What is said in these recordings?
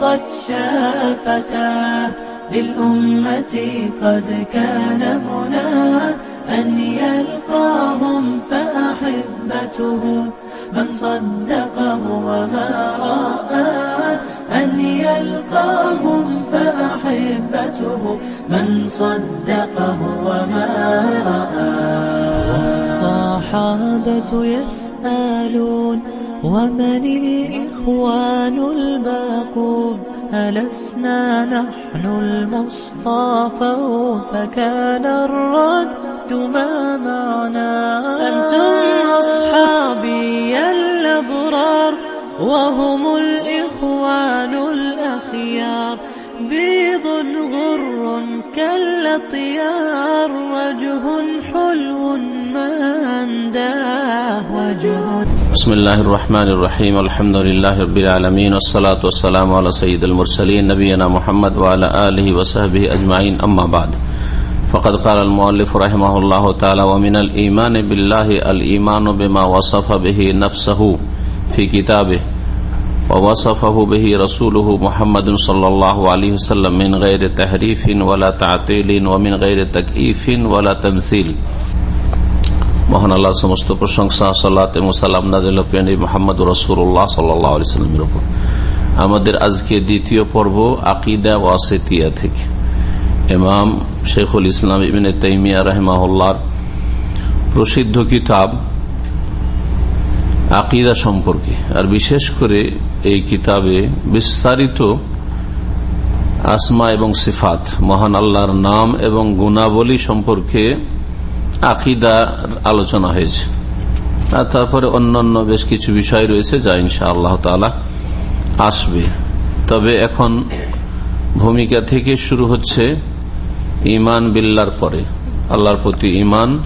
فاضت شافتاه للأمة قد كان مناه أن يلقاهم فأحبته من صدقه وما رآه أن يلقاهم فأحبته من صدقه وما رآه والصحابة يسألون ومن الإخوان الباقون ألسنا نحن المصطفون فكان الرد ما معنا أنتم أصحابي الأبرار وهم الإخوان الأخيار. بيض غر كالأطيار وجه حلو ما أنداه وجه بسم الله الرحمن الرحيم الحمد لله رب العالمين والصلاة والسلام على سيد المرسلين نبينا محمد وعلى آله وصحبه أجمعين أما بعد. فقد قال المؤلف رحمه الله تعالى ومن الإيمان بالله الإيمان بما وصف به نفسه في كتابه ووصفه به رسوله محمد صلى الله عليه وسلم من غير تحريف ولا تعطيل ومن غير تكييف ولا تمثيل মহান আল্লাহ, সমস্ত প্রশংসা সাল্লাম নাজিল মোহাম্মদ রসুল্লাহ সাল্লামের উপর। আমাদের আজকে দ্বিতীয় পর্ব আকিদা ওয়াসেতিয়া থেকে। ইমাম শেখুল ইসলাম ইবিন তাইমিয়া রহমাউল্লার প্রসিদ্ধ কিতাব আকিদা সম্পর্কে, আর বিশেষ করে এই কিতাবে বিস্তারিত আসমা এবং সিফাত, মহান আল্লাহর নাম এবং গুণাবলী সম্পর্কে আকিদার আলোচনা হয়েছে। আর তারপরে অন্যান্য বেশ কিছু বিষয় রয়েছে যা ইনশা আল্লাহ তালা আসবে। তবে এখন ভূমিকা থেকে শুরু হচ্ছে ইমান বিল্লার পরে। আল্লাহর প্রতি ইমান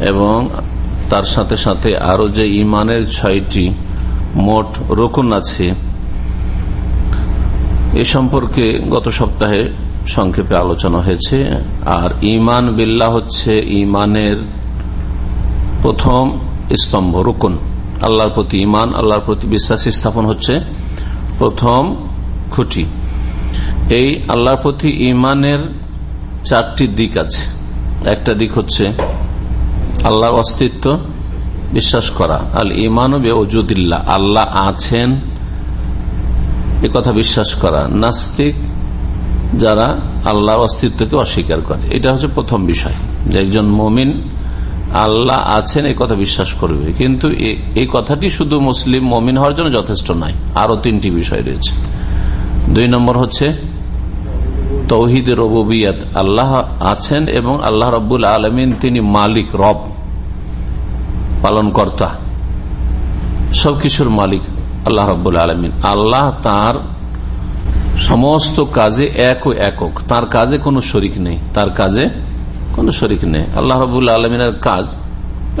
এবং তার সাথে সাথে আরও যে ইমানের ছয়টি মোট রকুন আছে, এ সম্পর্কে গত সপ্তাহে সংক্ষেপে আলোচনা হয়েছে, আর ইমান বিল্লাহ হচ্ছে ইমানের প্রথম স্তম্ভ, রুকুন। আল্লাহর প্রতি ইমান আল্লাহর প্রতি বিশ্বাস স্থাপন হচ্ছে প্রথম খুঁটি। এই আল্লাহর প্রতি ইমানের চারটি দিক আছে। একটা দিক হচ্ছে আল্লাহর অস্তিত্ব বিশ্বাস করা। আল ইমান ওজুদিল্লা আল্লাহ আছেন, এ কথা বিশ্বাস করা। নাস্তিক যারা আল্লাহর অস্তিত্বকে অস্বীকার করে। এটা হচ্ছে প্রথম বিষয় যে একজন মমিন আল্লাহ আছেন, এই কথা বিশ্বাস করবে। কিন্তু এই কথাটি শুধু মুসলিম মমিন হওয়ার জন্য যথেষ্ট নয় আরও তিনটি বিষয় রয়েছে। দুই নম্বর হচ্ছে, তৌহিদ রবিয়াত আল্লাহ আছেন এবং আল্লাহ রব্বুল আলমিন তিনি মালিক, রব, পালনকর্তা। সবকিছুর মালিক আল্লাহ রব্বুল আলমিন। আল্লাহ তার সমস্ত কাজে এক ও একক। তার কাজে কোনো শরিক নেই, তার কাজে কোনো শরিক নেই। আল্লাহ রবুল্লা আলমিনের কাজ,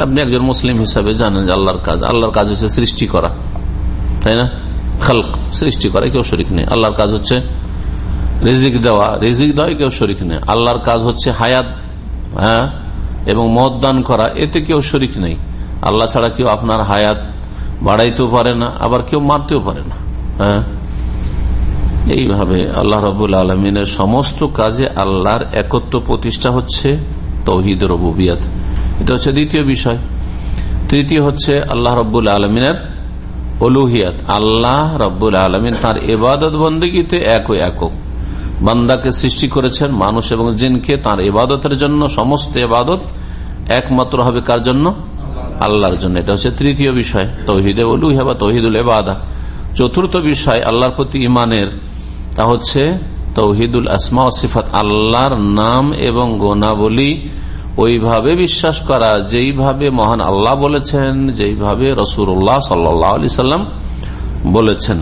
আপনি একজন মুসলিম হিসাবে জানেন যে আল্লাহর কাজ। আল্লাহর কাজ হচ্ছে সৃষ্টি করা, তাই না? খালক, সৃষ্টি করা, কেউ শরিক নেই। আল্লাহর কাজ হচ্ছে রিজিক দেওয়া রিজিক দেওয়া কেউ শরিক নেই। আল্লাহর কাজ হচ্ছে হায়াত হ্যাঁ? এবং মত দান করা, এতে কেউ শরিক নেই। আল্লাহ ছাড়া কেউ আপনার হায়াত বাড়াইতেও পারে না, আবার কেউ মারতেও পারে না হ্যাঁ? এইভাবে আল্লাহ রবুল আলমিনের সমস্ত কাজে আল্লাহর একত্র প্রতিষ্ঠা হচ্ছে তৌহিদ রবুবিয়াত। এটা হচ্ছে দ্বিতীয় বিষয়। তৃতীয় হচ্ছে আল্লাহ রব্বুল আলমিনের অলুহিয়াত আল্লাহ রব্বুল আলমিন তার এবাদত বন্দীতে এক ও একক। বান্দাকে সৃষ্টি করেছেন মানুষ এবং জিনকে। তার এবাদতের জন্য সমস্ত এবাদত একমাত্র হবে কার জন্য? আল্লাহর জন্য। এটা হচ্ছে তৃতীয় বিষয়। তৌহিদে অলুহিয়া বা তৌহিদুল এবাদা চতুর্থ বিষয়, আল্লাহর প্রতি ইমানের তা হচ্ছে তৌহিদুল আসমা সিফাত আল্লাহর নাম এবং গোনাবলী ওইভাবে বিশ্বাস করা, যেইভাবে মহান আল্লাহ বলেছেন, যেইভাবে রসুল্লাহ সাল্লাহ আলি সাল্লাম বলেছেন।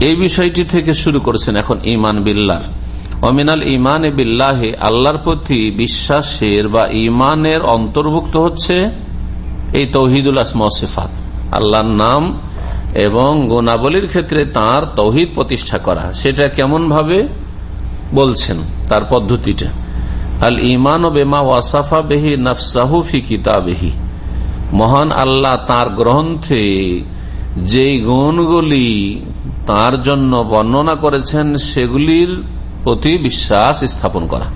এই বিষয়টি থেকে শুরু করেছেন এখন ইমান বিল্লাহ। অমিনাল ইমান বিল্লাহে, আল্লাহর প্রতি বিশ্বাসের বা ইমানের অন্তর্ভুক্ত হচ্ছে এই তৌহিদুল আসমসিফাত আল্লাহর নাম এবং গুণাবলীর ক্ষেত্রে তার তৌহিদ প্রতিষ্ঠা করা। সেটা কেমন ভাবে বলছেন তার পদ্ধতিটা? আল ইমান ও বেমা ওয়াসাফা বেহি নফসাহু ফি কিতাবেহি। মহান আল্লাহ তার গ্রন্থে যেই গুণগুলি তার জন্য বর্ণনা করেছেন, সেগুলির প্রতি বিশ্বাস স্থাপন করা।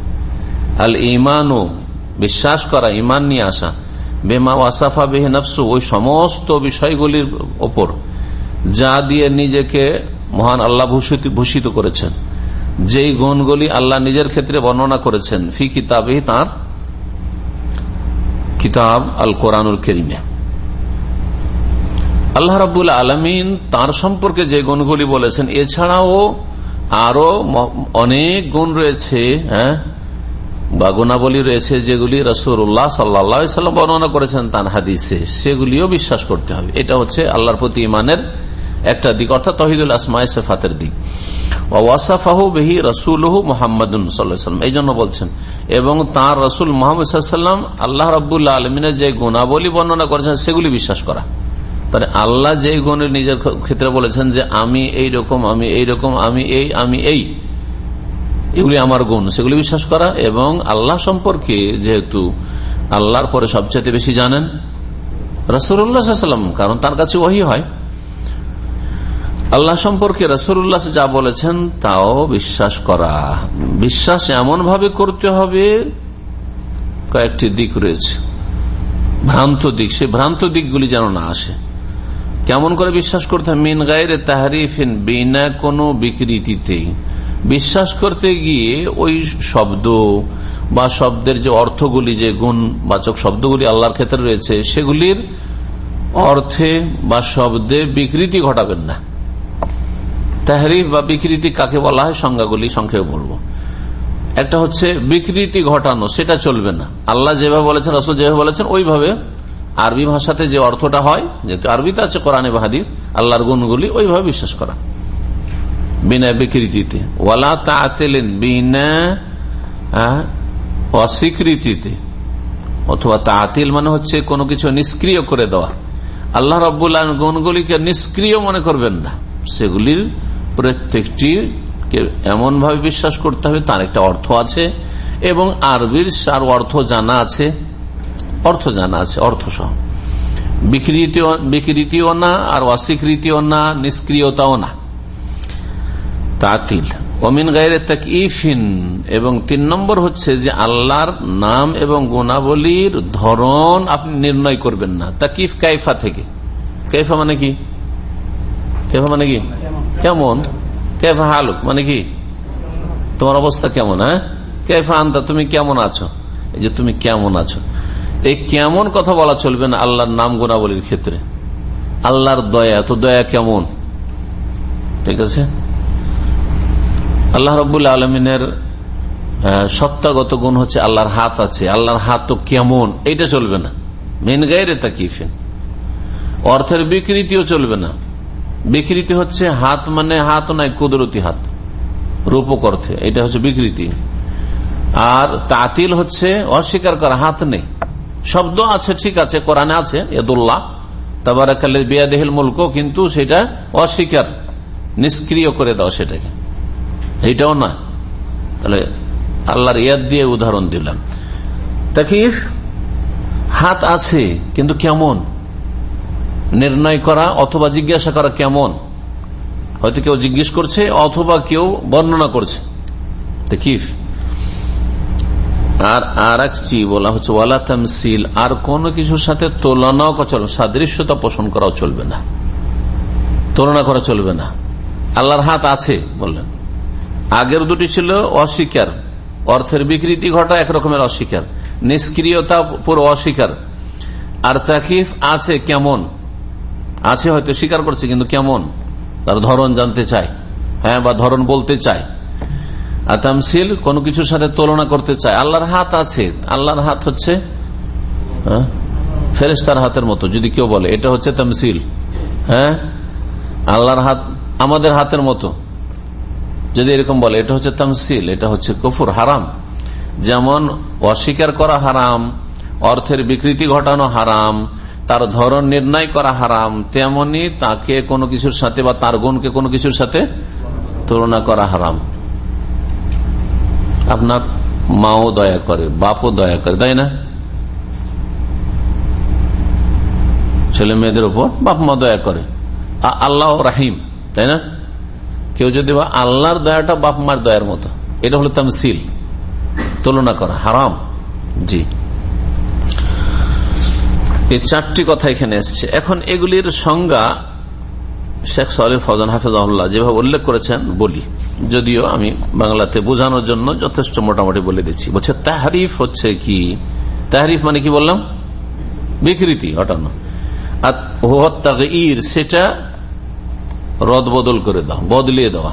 আল ইমানও বিশ্বাস করা ইমান নিয়ে আসা। বেমা ওয়াসাফা বেহে নফসু, ওই সমস্ত বিষয়গুলির ওপর। যা দিয়ে নিজেকে মহান আল্লাহ ভূষিত করেছেন। যেই গুণগুলি আল্লাহ নিজের ক্ষেত্রে বর্ণনা করেছেন, ফি কিতাবে তার কিতাব আল কোরআনুল কেরিমে। আল্লাহ রাবুল আলমিন তার সম্পর্কে যে গুণগুলি বলেছেন, এছাড়াও আরও অনেক গুণ রয়েছে হ্যাঁ? বা গুণাবলী রয়েছে যেগুলি রসুল্লাহ সাল্লাম বর্ণনা করেছেন তার হাদিসে। সেগুলিও বিশ্বাস করতে হবে। এটা হচ্ছে আল্লাহর প্রতি ইমানের একটা দিক, অর্থাৎ তহিদুল আসমাই সেফাতের দিক। ওয়াসাফাহু বেহি রসুলহু মোহাম্মদুল সাল্লাম এই জন্য বলছেন, এবং তার রসুল মোহাম্মদ সাল্লাম আল্লাহ রবুল্লা আলমিনের যে গুণাবলী বর্ণনা করেছেন, সেগুলি বিশ্বাস করা। তাহলে আল্লাহ যে গুণের নিজের ক্ষেত্রে বলেছেন যে, আমি এই রকম, আমি এই রকম, আমি এই আমি এই, এগুলি আমার গুণ, সেগুলি বিশ্বাস করা। এবং আল্লাহ সম্পর্কে যেহেতু আল্লাহর পরে সবচেয়ে বেশি জানেন রসুল্লাহাম কারণ তার কাছে ওহি হয়। আল্লাহ সম্পর্কে রসুল্লাহ যা বলেছেন তাও বিশ্বাস করা। বিশ্বাস এমন ভাবে করতে হবে, কয়েকটি দিক রয়েছে। ভ্রান্ত দিক সে ভ্রান্ত দিকগুলি যেন না আসে। কেমন করে বিশ্বাস করতে হবে? মিন গায়ের তাহারিফিন, বিনা কোনো বিকৃতিতেই। বিশ্বাস করতে গিয়ে ওই শব্দ বা শব্দের যে অর্থগুলি, যে গুণবাচক শব্দগুলি আল্লাহর ক্ষেত্রে রয়েছে, সেগুলির অর্থে বা শব্দে বিকৃতি ঘটাবেন না। তাহরিফ বা বিকৃতি কাকে বলা হয়? সংজ্ঞাগুলি সংক্ষেপে বলব। একটা হচ্ছে বিকৃতি ঘটানো, সেটা চলবে না। আল্লাহ যেভাবে বলেছেন, রসুল যেভাবে বলেছেন, ওইভাবে আরবি ভাষাতে যে অর্থটা হয়, যেহেতু আরবিতে আছে কোরআনে বাহাদিস আল্লাহর গুণগুলি ওইভাবে বিশ্বাস করা। বিনা বিকৃতিতে। ওয়ালা তাতেলেন বিনা অস্বীকৃতিতে। অথবা তাতিল মানে হচ্ছে কোনো কিছু নিষ্ক্রিয় করে দেওয়া। আল্লাহ রব্বুল্লাহ গুণগুলিকে নিষ্ক্রিয় মনে করবেন না। সেগুলির প্রত্যেকটি এমন ভাবে বিশ্বাস করতে হবে, তার একটা অর্থ আছে, এবং আরবির সার অর্থ জানা আছে, অর্থ জানা আছে, অর্থ সহ। বিকৃতিও না, আর অস্বীকৃতিও না, নিষ্ক্রিয়তাও না। তাতিল অমিন গায়ের তাকিফিন এবং তিন নম্বর হচ্ছে যে আল্লাহর নাম এবং গুণাবলীর ধরন আপনি নির্ণয় করবেন না। তাকিফ কাইফা থেকে। কাইফা মানে কি? কেফা মানে কি? কেমন? কেফা হালুক? মানে কি? তোমার অবস্থা কেমন হ্যাঁ? কেফা আন্তা, তুমি কেমন আছো? এই যে তুমি কেমন আছো? এই কেমন কথা বলা চলবে না আল্লাহর নাম গুণাবলীর ক্ষেত্রে। আল্লাহর দয়া, তো দয়া কেমন? ঠিক আছে? আল্লাহ রবুল আলমিনের সত্তাগত গুণ হচ্ছে আল্লাহর হাত আছে। আল্লাহর হাত তো কেমন? এইটা চলবে না। মেন গায়ে তাকিফেন। অর্থের বিকৃতিও চলবে না। বিকৃতি হচ্ছে হাত মানে হাত নাই কুদরতি হাত, রূপক অর্থে, এটা হচ্ছে বিকৃতি। আর তাতিল হচ্ছে অস্বীকার করা, হাত নেই। শব্দ আছে, ঠিক আছে, কোরআনে আছে এদুল্লাহ তাবার বিয়াদেহিল মুলক, কিন্তু সেটা অস্বীকার, নিষ্ক্রিয় করে দাও সেটাকে। এইটাও না। তাহলে আল্লাহর ইয়াদ দিয়ে উদাহরণ দিলাম। তাকিফ হাত আছে, কিন্তু কেমন? নির্ণয় করা অথবা জিজ্ঞাসা করা কেমন? হয়তো কেউ জিজ্ঞেস করছে অথবা কেউ বর্ণনা করছে। আর আর একটি বলা হচ্ছে, ওয়ালা তামসিল আর কোন কিছুর সাথে তুলনাও চলবে সাদৃশ্যতা পোষণ করাও চলবে না। তুলনা করা চলবে না। আল্লাহর হাত আছে, বললেন। আগের দুটি ছিল অস্বীকার। অর্থের বিকৃতি ঘটা একরকমের অস্বীকার। নিষ্ক্রিয়তা পুরো অস্বীকার। আর তাকিফ আছে কেমন? আছে হয়তো, স্বীকার করছে, কিন্তু কেমন? তার ধরন জানতে চায়। হ্যাঁ বা ধরন বলতে চায়। আর তামসিল কোন কিছুর সাথে তুলনা করতে চায়। আল্লাহর হাত আছে। আল্লাহর হাত হচ্ছে ফেরেস্তার হাতের মতো, যদি কেউ বলে। এটা হচ্ছে তামসিল। হ্যাঁ আল্লাহর হাত আমাদের হাতের মতো। যদি এরকম বলে, এটা হচ্ছে তামসিল, এটা হচ্ছে কফুর, হারাম। যেমন, অস্বীকার করা হারাম, অর্থের বিকৃতি ঘটানো হারাম তার ধরন নির্ণয় করা হারাম, তেমনি তাকে কোনো কিছুর সাথে বা তার গুণকে কোনো কিছুর সাথে তুলনা করা হারাম। আপনার মাও দয়া করে, বাপও দয়া করে, তাই না? ছেলে মেয়েদের উপর বাপ মা দয়া করে। আল্লাহ রাহিম, তাই না? কেউ যদি বা আল্লাহর দয়াটা বাপ মার দয়ার মতো, এটা হলো তামসিল, তুলনা করা, হারাম, জি। এই চারটি কথা এখানে এসছে। এখন এগুলির সংজ্ঞা শেখ সালিফ ফজান হাফিজাহুল্লাহ যেভাবে উল্লেখ করেছেন, বলি। যদিও আমি বাংলাতে বোঝানোর জন্য যথেষ্ট মোটামুটি বলে দিচ্ছি। বলছে, তাহারিফ হচ্ছে কি? তাহারিফ মানে কি বললাম? বিকৃতি হটানো আর ইর সেটা রদ বদল করে দাও, বদলিয়ে দেওয়া।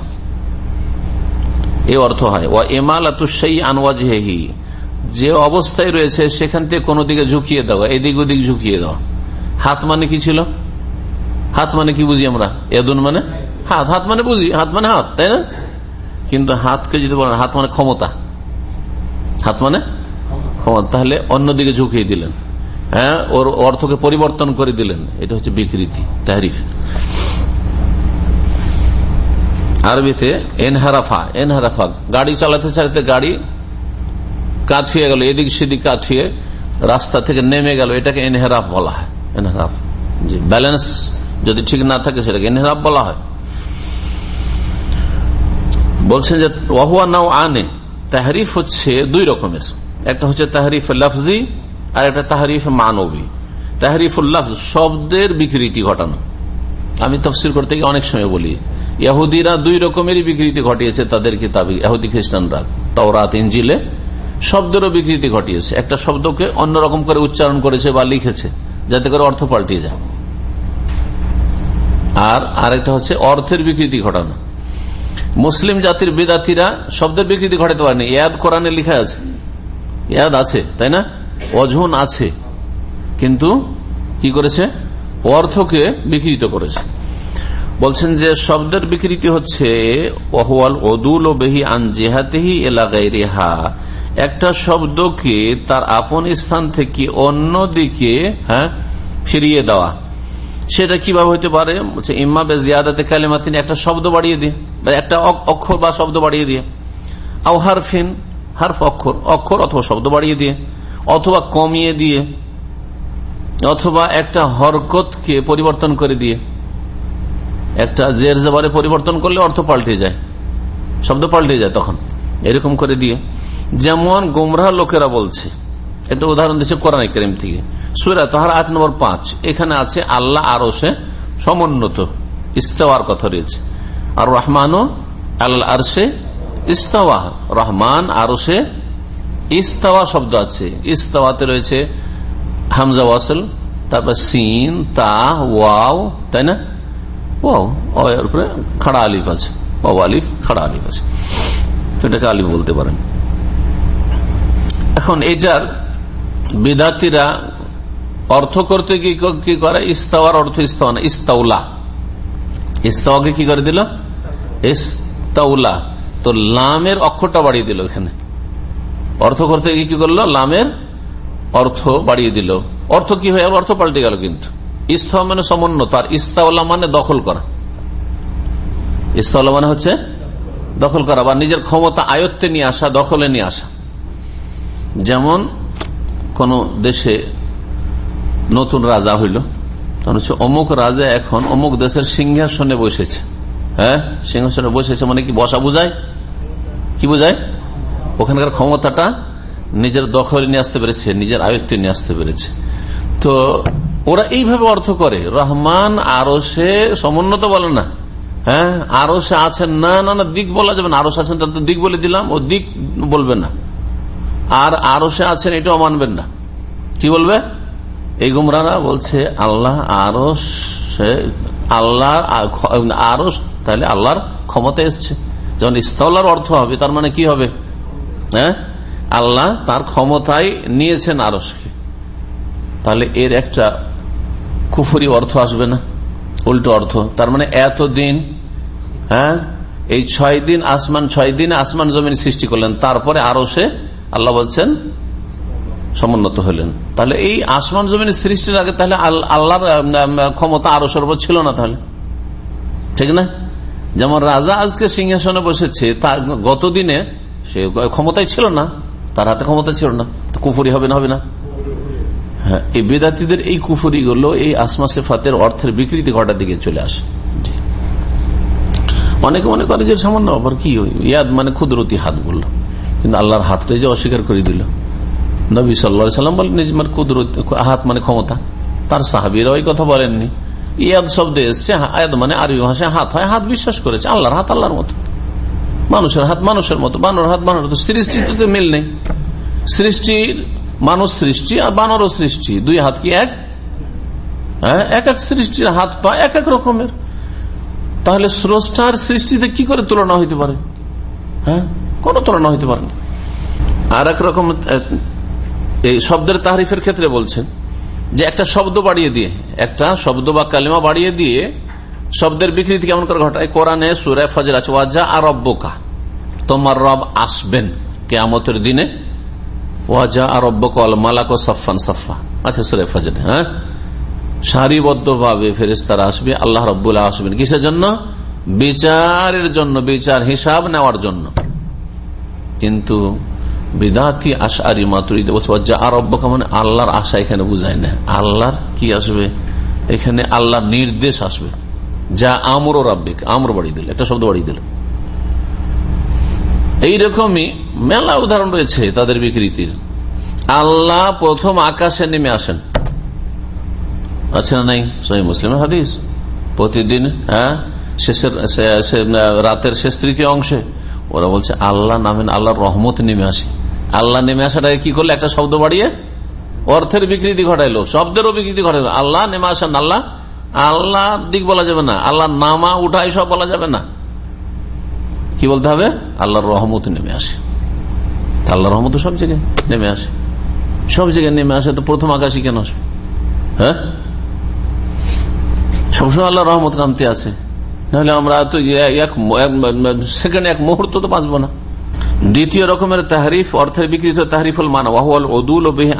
এই অর্থ হয় ও এমাল আতুসাই আনওয়াজহেহি যে অবস্থায় রয়েছে, সেখান থেকে কোনো দিকে ঝুঁকিয়ে দেওয়া এদিক ওদিক ঝুঁকিয়ে দেওয়া হাত মানে কি ছিল? হাত মানে কি বুঝি আমরা? এদুন মানে? হাত হাত মানে বুঝি, হাত মানে হাত, তাই না? কিন্তু হাতকে যদি বলেন, হাত মানে ক্ষমতা। হাত মানে ক্ষমতা। তাহলে অন্যদিকে ঝুঁকিয়ে দিলেন। হ্যাঁ ওর অর্থকে পরিবর্তন করে দিলেন। এটা হচ্ছে বিকৃতি, তাহরিফ। আরবিতে এনহারাফা এনহারাফা। গাড়ি চালাতে চালাতে গাড়ি কাত হয়ে গেল, এদিক সেদিক কাত হয়ে রাস্তা থেকে নেমে গেল, এটাকে এনহেরাফ বলা হয়। এনহেরাফ জি ব্যালেন্স যদি ঠিক না থাকে, সেটাকে এনহেরাফ বলা হয়। বলছেন যে, ওয়াহুয়া নাও আনে তাহারিফ হচ্ছে দুই রকমের। একটা হচ্ছে তাহারিফ লফজি, আর একটা তাহারিফ মানবী। তাহারিফুল্লাফ শব্দের বিকৃতি ঘটানো। আমি তফসিল করতে গিয়ে অনেক সময় বলি ইহুদিরা দুই রকমেরই বিকৃতি ঘটিয়েছে তাদের কিতাবে ইহুদি খ্রিস্টানরা। তাওরাত ইঞ্জিলে শব্দেরও বিকৃতি ঘটিয়েছে। একটা শব্দকে অন্যরকম করে উচ্চারণ করেছে বা লিখেছে, যাতে করে অর্থ পাল্টে যায়। আর আরেকটা হচ্ছে অর্থের বিকৃতি ঘটানো। মুসলিম জাতির বেদাতিরা শব্দের বিকৃতি ঘটাতে পারেনি। ইয়াদ কোরআনে লিখা আছে। ইয়াদ আছে, তাই না? অঝন আছে। কিন্তু কি করেছে? অর্থকে বিকৃত করেছে। বলছেন যে শব্দের বিকৃতি হচ্ছে ওহওয়াল অদুল ও বেহি আন জেহাতেহি এলাকায় রেহা একটা শব্দকে তার আপন স্থান থেকে অন্য দিকে হ্যাঁ ফিরিয়ে দেওয়া। সেটা কীভাবে হইতে পারে? ইম্মা বে জিয়াদাতে কালেমা তিনি একটা শব্দ বাড়িয়ে দিয়ে একটা অক্ষর বা শব্দ বাড়িয়ে দিয়ে। আও হারফিন, হারফ অক্ষর অক্ষর অথবা শব্দ বাড়িয়ে দিয়ে, অথবা কমিয়ে দিয়ে, অথবা একটা হরকতকে পরিবর্তন করে দিয়ে। একটা জের জবারে পরিবর্তন করলে অর্থ পাল্টে যায়। শব্দ পাল্টে যায় তখন। এরকম করে দিয়ে, যেমন গোমরাহ লোকেরা বলছে, একটা উদাহরণ দিচ্ছে কোরআন করিম থেকে। সুরা তাহার আট নম্বর পাঁচ, এখানে আছে আল্লাহ আরও সে সমুন্নত, ইস্তেওয়ার কথা রয়েছে। আর রহমানও আল্লাহ আর সে ইস্তাওয়া, রহমান আরও সে ইস্তাওয়া শব্দ আছে। ইস্তাওয়াতে রয়েছে হামজা ওয়াসল, তারপর সিন, তা, ওয়াও, তাই না? ওয়াও খাড়া আলিফ আছে। ওয়াও আলিফ, খাড়া আলিফ আছে। এটাকে আলিফ বলতে পারেন। এখন এটার বিদাতিরা অর্থ করতে কি করে? ইস্তাওয়ার অর্থ ইস্তাওয়া ইস্তাউলা ইস্তাওয়াকে কি করে দিল? ইস্তাউলা তো লামের অক্ষরটা বাড়িয়ে দিল এখানে। অর্থ করতে গিয়ে কি করল? লামের অর্থ বাড়িয়ে দিল। অর্থ কি হয়ে? অর্থ পাল্টে গেল কিন্তু। ইস্তাওয়া মানে সমন্বত আর ইস্তাউলা মানে দখল করা। ইস্তাউলা মানে হচ্ছে দখল করা বা নিজের ক্ষমতা আয়ত্তে নিয়ে আসা, দখলে নিয়ে আসা। যেমন কোন দেশে নতুন রাজা হইল হচ্ছে অমুক রাজা এখন অমুক দেশের সিংহাসনে বসেছে। হ্যাঁ? সিংহাসনে বসেছে মানে কি বসা বুঝায়? কি বুঝায়? ওখানকার ক্ষমতাটা নিজের দখলে নিয়ে আসতে পেরেছে, নিজের আয়ত্তে নিয়ে আসতে পেরেছে। তো ওরা এইভাবে অর্থ করে। রহমান আরও সে সমুন্নত বলে না। হ্যাঁ আরও সে আছেন, না না না, দিক বলা যাবে না। আরও সে আছেন, তাহলে দিক বলে দিলাম, ও দিক বলবে না। আর আরও সে আছেন, এটাও মানবেন না। কি বলবে? এই গুমরারা বলছে, আল্লাহ আরও আল্লাহ আরও তাহলে আল্লাহর ক্ষমতা এসছে। যখন ইস্তাউল্লার অর্থ হবে, তার মানে কি হবে? হ্যাঁ? আল্লাহ তার ক্ষমতায় নিয়েছেন আরসকে। তাহলে এর একটা কুফুরি অর্থ আসবে না, উল্টো অর্থ। তার মানে এতদিন হ্যাঁ? এই ছয় দিন আসমান, ছয় দিন আসমান জমিন সৃষ্টি করলেন। তারপরে আরও সে, আল্লাহ বলছেন, সমুন্নত হলেন। তাহলে এই আসমান জমিন সৃষ্টির আগে তাহলে আল্লাহর ক্ষমতা আরও সর্ব ছিল না তাহলে? ঠিক না? যেমন রাজা আজকে সিংহাসনে বসেছে তার গতদিনে সে ক্ষমতাই ছিল না, তার হাতে ক্ষমতা ছিল না কুফুরি হবে না হবে না? হ্যাঁ এই বেদাতিদের এই কুফুরি গুলো এই আসমা সেফাতের অর্থের বিকৃতি ঘটার দিকে চলে আসে। অনেকে মনে করে যে সামান্য আবার কি? ইয়াদ মানে ক্ষুদরতি হাত বলল কিন্তু আল্লাহর হাতটাই যে অস্বীকার করে দিল। নবী সাল্লা সাল্লাম বলেন মানে কুদরতি হাত মানে ক্ষমতা। তার সাহাবিরা ওই কথা বলেননি। ইয়াদ শব্দে এসছে আয়াদ মানে আরবি ভাষায় হাত হয়, হাত বিশ্বাস করেছে, আল্লাহর হাত আল্লাহর মতো। মানুষের হাত মানুষের মতো বানর হাত বানর সৃষ্টিতে মিল নেই। সৃষ্টির মানুষ সৃষ্টি আর বানরও সৃষ্টি। দুই হাত কি এক? হ্যাঁ এক এক সৃষ্টির হাত পা এক এক রকমের। তাহলে স্রষ্টার সৃষ্টিতে কি করে তুলনা হইতে পারে? হ্যাঁ? কোন তুলনা হইতে পারে আর এক রকম এই শব্দের তাহরিফের ক্ষেত্রে বলছেন যে একটা শব্দ বাড়িয়ে দিয়ে, একটা শব্দ বা কালিমা বাড়িয়ে দিয়ে শব্দের বিকৃতি কেমন করে ঘটায়? কোরআনে সুরে ফজর আছে ওয়াজা আর রব্বকা, তোমার রব আসবেন কেয়ামতের দিনে। ওয়াজা আর রব্বকল মালাক সফান সফা আচ্ছা সুরে ফজরে হ্যাঁ? সারিবদ্ধ ভাবে ফেরেস্তারা আসবে, আল্লাহ রব্বুল্লাহ আসবেন কিসের জন্য? বিচারের জন্য, বিচার হিসাব নেওয়ার জন্য। কিন্তু বিদাতি আশারি মাতুরিদ আরব্বকা মানে আল্লাহর আশা এখানে বুঝায় না। আল্লাহর কি আসবে? এখানে আল্লাহর নির্দেশ আসবে। যা আমর রাব্বিক, আমর বাড়িয়ে দিল, একটা শব্দ বাড়িয়ে দিল। এইরকমই মেলা উদাহরণ রয়েছে তাদের বিকৃতির। আল্লাহ প্রথম আকাশে নেমে আসেন। আছে না নাই সহি মুসলিমের হাদিস প্রতিদিন হ্যাঁ? শেষের রাতের শেষ তৃতীয় অংশে। ওরা বলছে, আল্লাহ নামেন আল্লাহর রহমত নেমে আসে। আল্লাহ নেমে আসাটাকে কি করলে? একটা শব্দ বাড়িয়ে অর্থের বিকৃতি ঘটাইলো শব্দেরও বিকৃতি ঘটাইলো। আল্লাহ নেমে আসেন, আল্লাহ আল্লাহ দিক বলা যাবে না। আল্লাহ নামা, উঠাই সব বলা যাবে না। কি বলতে হবে? আল্লাহর রহমত নেমে আসে। আল্লাহ রহমত সব জায়গায় নেমে আসে। সব জায়গায় নেমে আসে তো প্রথম আকাশই কেন হ্যাঁ? সবসময় আল্লাহ রহমত নামতে আছে। নাহলে আমরা তো এক সেকেন্ড এক মুহূর্ত তো বাঁচবো না। দ্বিতীয় রকমের তাহরিফ, অর্থের বিকৃত তাহরিফুল মান ওদুল ওয়া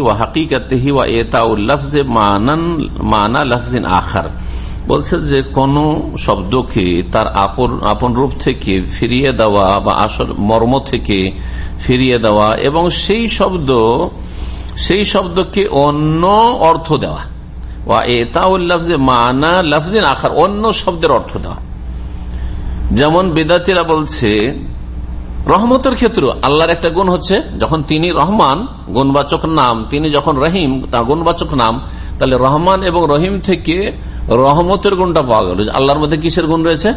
ওয়া মানা আখার। বলছে যে কোন শব্দকে তার আপন আপন রূপ থেকে ফিরিয়ে দেওয়া বা আসল মর্ম থেকে ফিরিয়ে দেওয়া এবং সেই শব্দ সেই শব্দকে অন্য অর্থ দেওয়া। আখার, অন্য শব্দের অর্থ দেওয়া যেমন বেদাতিরা বলছে, রহমতের ক্ষেত্র আল্লাহর একটা গুণ হচ্ছে, যখন তিনি রহমান, গুণবাচক নাম, তিনি যখন রহিম তা গুণবাচক নাম, তাহলে রহমান এবং রহিম থেকে রহমতের গুণটা পাওয়া গেল। আল্লাহর মধ্যে কিসের গুণ রয়েছে?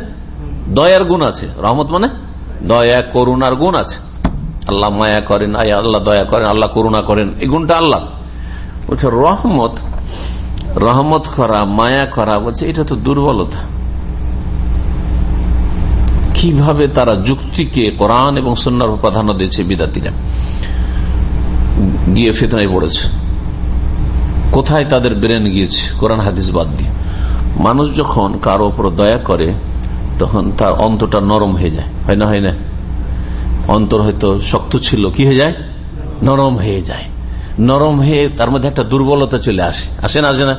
দয়ার গুণ আছে। রহমত মানে দয়া, করুণার গুণ আছে। আল্লাহ মায়া করেন, আল্লাহ দয়া করেন, আল্লাহ করুণা করেন, এই গুণটা আল্লাহ বলছে রহমত রহমত করা মায়া করা বলছে, এটা তো দুর্বলতা। কীভাবে তারা যুক্তিকে কোরআন এবং সন্ন্যার প্রাধান্য দিয়েছে বিদাতিরা গিয়ে ফেতনায় পড়েছে। কোথায় তাদের ব্রেন গিয়েছে? কোরআন হাদিস বাদ দিয়ে। মানুষ যখন কারও উপর দয়া করে, তখন তার অন্তরটা নরম হয়ে যায়। হয় না হয় না? অন্তর হয়তো শক্ত ছিল, কি হয়ে যায়? নরম হয়ে যায়। নরম হয়ে তার মধ্যে একটা দুর্বলতা চলে আসে। আসে না আসে না?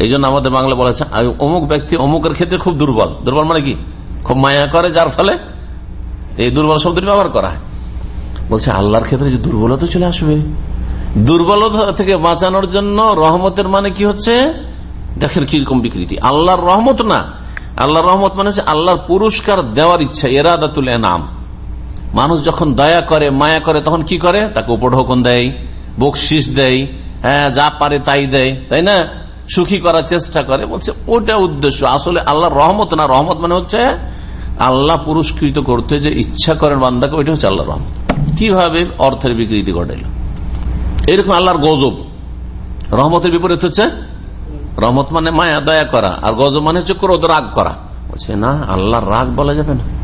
এই জন্য আমাদের বাংলা বলা অমুক ব্যক্তি অমুকের ক্ষেত্রে খুব দুর্বল। দুর্বল মানে কি? খুব মায়া করে, যার ফলে এই দুর্বল শব্দটি ব্যবহার করা হয়। বলছে, আল্লাহর ক্ষেত্রে যে দুর্বলতা চলে আসবে, দুর্বলতা থেকে বাঁচানোর জন্য রহমতের মানে কি হচ্ছে? দেখেন কীরকম বিকৃতি। আল্লাহর রহমত না। আল্লাহর রহমত মানে হচ্ছে আল্লাহর পুরস্কার দেওয়ার ইচ্ছা, এরাদাতুল এনাম। মানুষ যখন দয়া করে, মায়া করে, তখন কি করে? তাকে উপঢৌকন দেয় বকশিস দেয় হ্যাঁ যা পারে তাই দেয়, তাই না? সুখী করার চেষ্টা করে। বলছে, ওটা উদ্দেশ্য। আসলে আল্লাহ রহমত না, রহমত মানে হচ্ছে আল্লাহ পুরস্কৃত করতে যে ইচ্ছা করেন বান্দাকে, ওইটা হচ্ছে আল্লাহ রহমত। কীভাবে অর্থের বিকৃতি ঘটাইল? এরকম আল্লাহর গজব। রহমতের বিপরীত হচ্ছে রহমত মানে মায়া, দয়া করা। আর গজব মানে হচ্ছে ক্রোধ, রাগ করা। বলছে, না, আল্লাহর রাগ বলা যাবে না।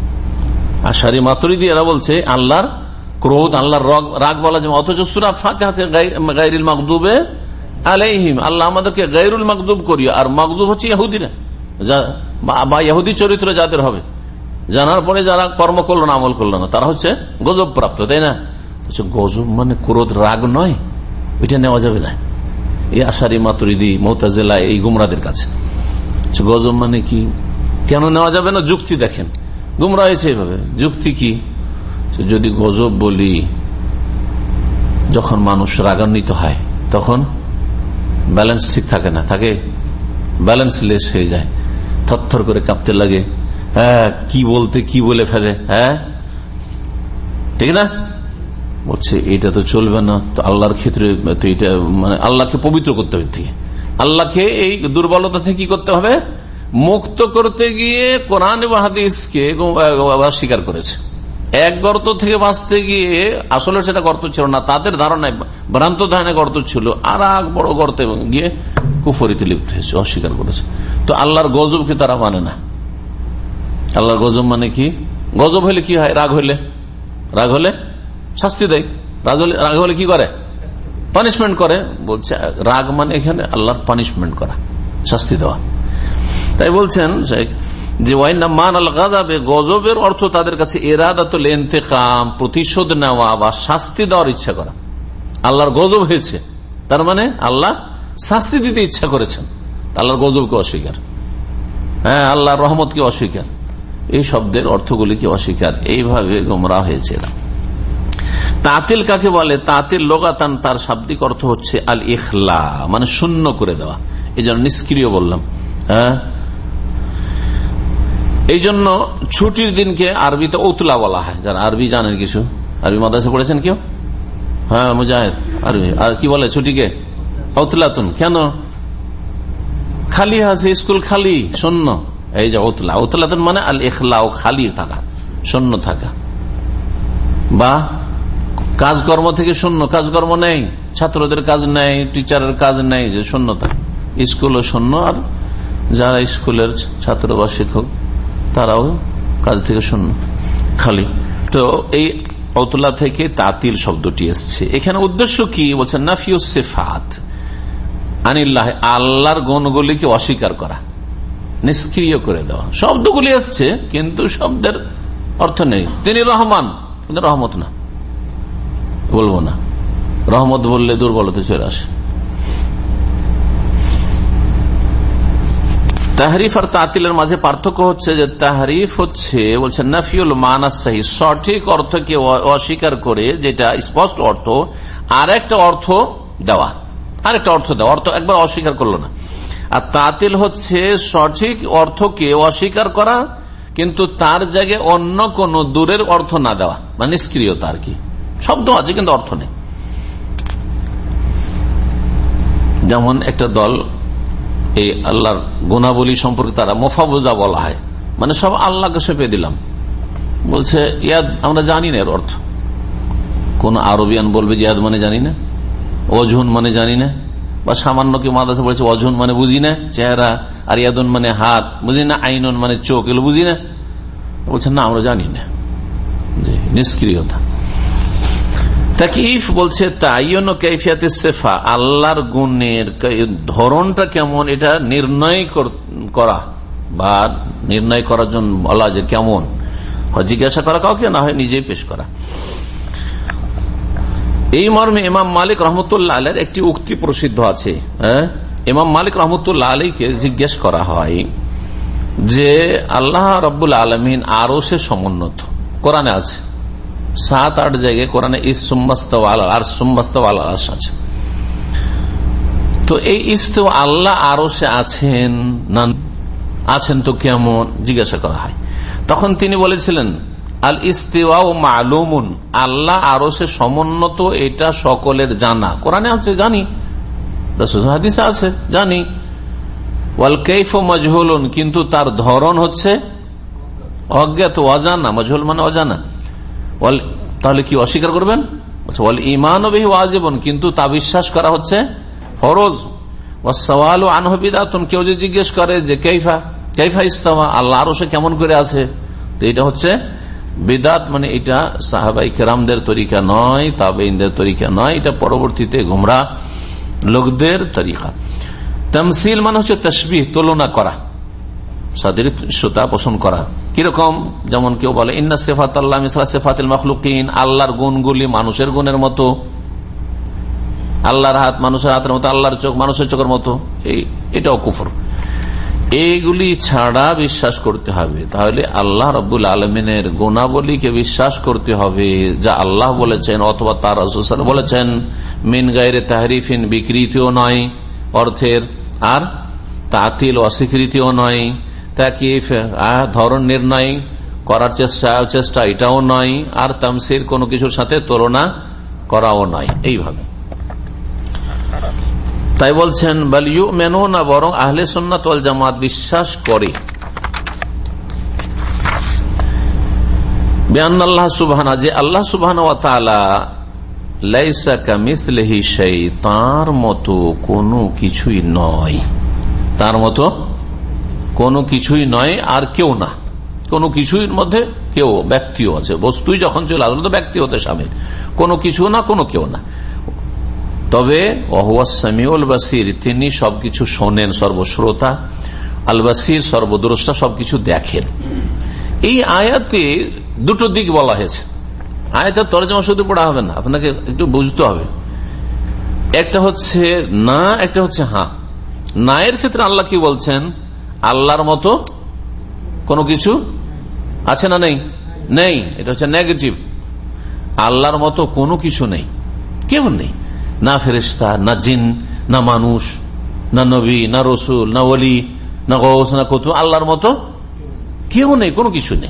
আর সারি মাতুরিদি এরা বলছে, আল্লাহর ক্রোধ, আল্লাহর রাগ বলা যাবে অথচ সুরা ফাঁকে হাতে গাইরিল মাকদুবে আলাইহিম। আল্লাহ আমাদেরকে গাইরুল মকদুব করিও। আর মকদুব হচ্ছে ইহুদিরা। বা ইহুদি চরিত্র যাদের হবে। জানার পরে যারা কর্ম করল না, আমল করল না, তারা হচ্ছে গজব প্রাপ্ত তাই না? গজব মানে ক্রোধ, রাগ নয়। ওইটা নেওয়া যাবে না। এই আশারি মাতুরিদি, মৌতাজেলা, এই গুমরাদের কাছে। গজব মানে কি? কেন নেওয়া যাবে না? যুক্তি দেখেন। গুমরা হয়েছে এইভাবে যুক্তি কি? যদি গজব বলি, যখন মানুষ রাগান্বিত হয়, তখন ব্যালেন্স ঠিক থাকে না, থাকে ব্যালেন্স লেস হয়ে যায়। থরথর করে কাঁপতে লাগে। হ্যাঁ কি বলতে, কি বলে ফেলে হ্যাঁ? ঠিক না? বলছে, এটা তো চলবে না। তো আল্লাহর ক্ষেত্রে মানে আল্লাহকে পবিত্র করতে হবে আল্লাহকে এই দুর্বলতা থেকে কি করতে হবে? মুক্ত করতে গিয়ে কোরআন হাদিসকে স্বীকার করেছে। এক গর্ত থেকে বাঁচতে গিয়ে আসলে সেটা গর্ত ছিল না, তাদের ধারণায় ভ্রান্ত ধারণায় গর্ত ছিল, আর এক বড় গর্ত গিয়ে কুফরিতে লিপ্ত হয়েছে, অস্বীকার করেছে। তো আল্লাহর গজবকে তারা মানে না? আল্লাহর গজব মানে কি? গজব হলে কি হয়? রাগ হলে? রাগ হলে শাস্তি দেয়। রাগ হলে রাগ হলে কি করে? পানিশমেন্ট করে। বলছে, রাগ মানে এখানে আল্লাহর পানিশমেন্ট করা, শাস্তি দেওয়া। তাই বলছেন যে মান আল গাজাবে গজবের অর্থ তাদের কাছে এরাদাতুল কাম প্রতিশোধ নেওয়া বা শাস্তি দেওয়ার ইচ্ছা করা। আল্লাহর গজব হয়েছে। তার মানে আল্লাহ শাস্তি দিতে ইচ্ছা করেছেন। আল্লাহর গজবকে অস্বীকার। হ্যাঁ আল্লাহর রহমতকে অস্বীকার। এই শব্দের অর্থগুলিকে অস্বীকার। এইভাবে গোমরা হয়েছিল তাতিল কাকে বলে? তাতিল লোগাতান তার শাব্দিক অর্থ হচ্ছে আল ইখলা মানে শূন্য করে দেওয়া। এই জন্য নিষ্ক্রিয় বললাম। হ্যাঁ? এই জন্য ছুটির দিনকে আরবিতে উতলা বলা হয়। যারা আরবি জানেন কিছু? আরবি মাদ্রাসা পড়েছেন কেউ? হ্যাঁ মুজাহেদ, আরবি। আর কি বলে ছুটিকে? উতলাতুন। কেন? খালি আছে, স্কুল খালি, শূন্য। এই যে উতলা। উতলাতুন মানে আল ইখলাও খালি থাকা, শূন্য থাকা। বা কাজকর্ম থেকে শূন্য। কাজকর্ম নেই, ছাত্রদের কাজ নেই, টিচারের কাজ নেই, যে শূন্যতা। স্কুলও শূন্য আর যারা স্কুলের ছাত্র বা শিক্ষক, তারাও কাজ থেকে শূন্য, খালি। তো এই অতলা থেকে তাতিল শব্দটি এসছে। এখানে উদ্দেশ্য কি? বলছেন নাফিউ সেফাত। আনিল্লাহ, আল্লাহর গণগুলিকে অস্বীকার করা, নিষ্ক্রিয় করে দেওয়া। শব্দগুলি আসছে কিন্তু শব্দের অর্থ নেই। তিনি রহমান, কিন্তু রহমত না। বলব না। রহমত বললে দুর্বলতা চলে আসে। তাহরিফ আর তাতিলের মাঝে পার্থক্য হচ্ছে যে তাহরিফ হচ্ছে, বলছে, নাফিউল মানাসাহি সঠিক অর্থকে অস্বীকার করে যেটা স্পষ্ট অর্থ আর একটা অর্থ দেওয়া, আরেকটা অর্থ দেওয়া, অর্থ একবার অস্বীকার করল না। আর তাতিল হচ্ছে সঠিক অর্থকে অস্বীকার করা, কিন্তু তার জায়গায় অন্য কোন দূরের অর্থ না দেওয়া মানে নিষ্ক্রিয়তা আর কি। শব্দ আছে, কিন্তু অর্থ নেই। যেমন একটা দল এই আল্লাহর গুণাবলী সম্পর্কে তারা মোফাবুজা বলা হয়। মানে সব আল্লাহকে সেপে দিলাম। বলছে, ইয়াদ, আমরা জানি না এর অর্থ। কোন আরবিয়ান বলবে যে ইয়াদ মানে জানি না অজুন মানে জানি না, বা সামান্য কি মাদ্রাসা বলেছে অজুন মানে বুঝি না, চেহারা, আর ইয়াদুন মানে হাত, বুঝি না আইনুন মানে চোখ, এগুলো বুঝি না। বলছেন না, আমরা জানি না। নিষ্ক্রিয়তা। তাকিফ বলছে তাইন কৈফিয়াতে সেফা? আল্লাহর গুণের ধরনটা কেমন, এটা নির্ণয় করা বা নির্ণয় করার জন্য বলা যে কেমন। জিজ্ঞাসা করা কাউকে, না হয় নিজেই পেশ করা। এই মর্মে ইমাম মালিক রহমতুল্লাহ আলের একটি উক্তি প্রসিদ্ধ আছে হ্যাঁ? ইমাম মালিক রহমতুল্লাহ আলীকে জিজ্ঞেস করা হয় যে, আল্লাহ রব্বুল আলমিন আরও সে সমুন্নত। কোরআনে আছে। সাত আট জায়গায় কোরআনে আর আছে। তো এই ইস্ত আল্লাহ আরও সে আছেন না আছেন তো কেমন? জিজ্ঞাসা করা হয়। তখন তিনি বলেছিলেন আল ইস্তেওয়া মালুমুন, আল্লাহ আরও সে সমুন্নত, এটা সকলের জানা। কোরআনে আছে, জানি। হাদিসে আছে, জানি। ওয়াল কেফ মজহুলুন, কিন্তু তার ধরন হচ্ছে অজ্ঞাত, অজানা। মজহুল মানে অজানা। তাহলে কি অস্বীকার করবেন? ইমান ওয়াজেবন, কিন্তু তা বিশ্বাস করা হচ্ছে ফরজ। সওয়াল আনহবিদাতন কেউ যদি জিজ্ঞেস করে যে কেফা কেফা ইস্তামা আল্লাহ আরও সে কেমন করে আছে? তো এটা হচ্ছে বেদাত মানে এটা সাহাবাই কেরামদের তরিকা নয় তাবেইনদের তরিকা নয়, এটা পরবর্তীতে গুমরা লোকদের তরিকা। তামসিল মানে হচ্ছে তসবিহ, তুলনা করা, সাদৃশ্যতা পোষণ করা। কীরকম? যেমন কেউ বলে, ইন্না সেফাত আল্লাহ মিসলা সেফাতিল মখলুকিন আল্লাহর গুণগুলি মানুষের গুণের মতো। আল্লাহর হাত মানুষের হাতের মতো, আল্লাহর চোখ মানুষের চোখের মতো। এটাও কুফর। এইগুলি ছাড়া বিশ্বাস করতে হবে। তাহলে আল্লাহ রবুল আলমিনের গুণাবলীকে বিশ্বাস করতে হবে। যা আল্লাহ বলেছেন অথবা তার বলেছেন, মিন গাইরে তাহরিফিন বিকৃতিও নয় অর্থের, আর তাতিল অস্বীকৃতিও নয়। তাকে ধরন নির্ণয় করার চেষ্টা চেষ্টা এটাও নয়, আর তামসির কোনো কিছুর সাথে তুলনা করাও নয়। এইভাবে। তাই বলছেন বালিউ মেনো না বরং আহলে সন্ন্যত জামাত বিশ্বাস করে। আল্লাহ সুবাহানা যে আল্লাহ সুবাহান তার মতো কোনো কিছুই নয়। তার মতো কোনো কিছুই নয়, আর কেউ না। কোনো কিছুর মধ্যে কেউ, ব্যক্তিও আছে। বস্তুই যখন চলে আসলে তো ব্যক্তি হতে সামিল। কোনো কিছু না, কোনো কেউ না। তবে ওহুয়াসামিউল বাসির, তিনি সবকিছু শোনেন সর্বশ্রোতা। আল বাসির সর্বদ্রষ্টা সবকিছু দেখেন। এই আয়াতে দুটো দিক বলা হয়েছে। আয়াতের তরজমা শুধু পড়া হবে না, আপনাকে একটু বুঝতে হবে। একটা হচ্ছে না, একটা হচ্ছে হ্যাঁ না এর ক্ষেত্রে আল্লাহ কি বলছেন? আল্লাহর মতো কোনো কিছু আছে না নেই? নেই। এটা হচ্ছে নেগেটিভ আল্লাহর মতো কোনো কিছু নেই। কেউ নেই। না ফেরিস্তা না জিন, না মানুষ, না নবী, না রসুল, না অলি না গৌস না কত আল্লাহর মতো কেউ নেই, কোনো কিছু নেই।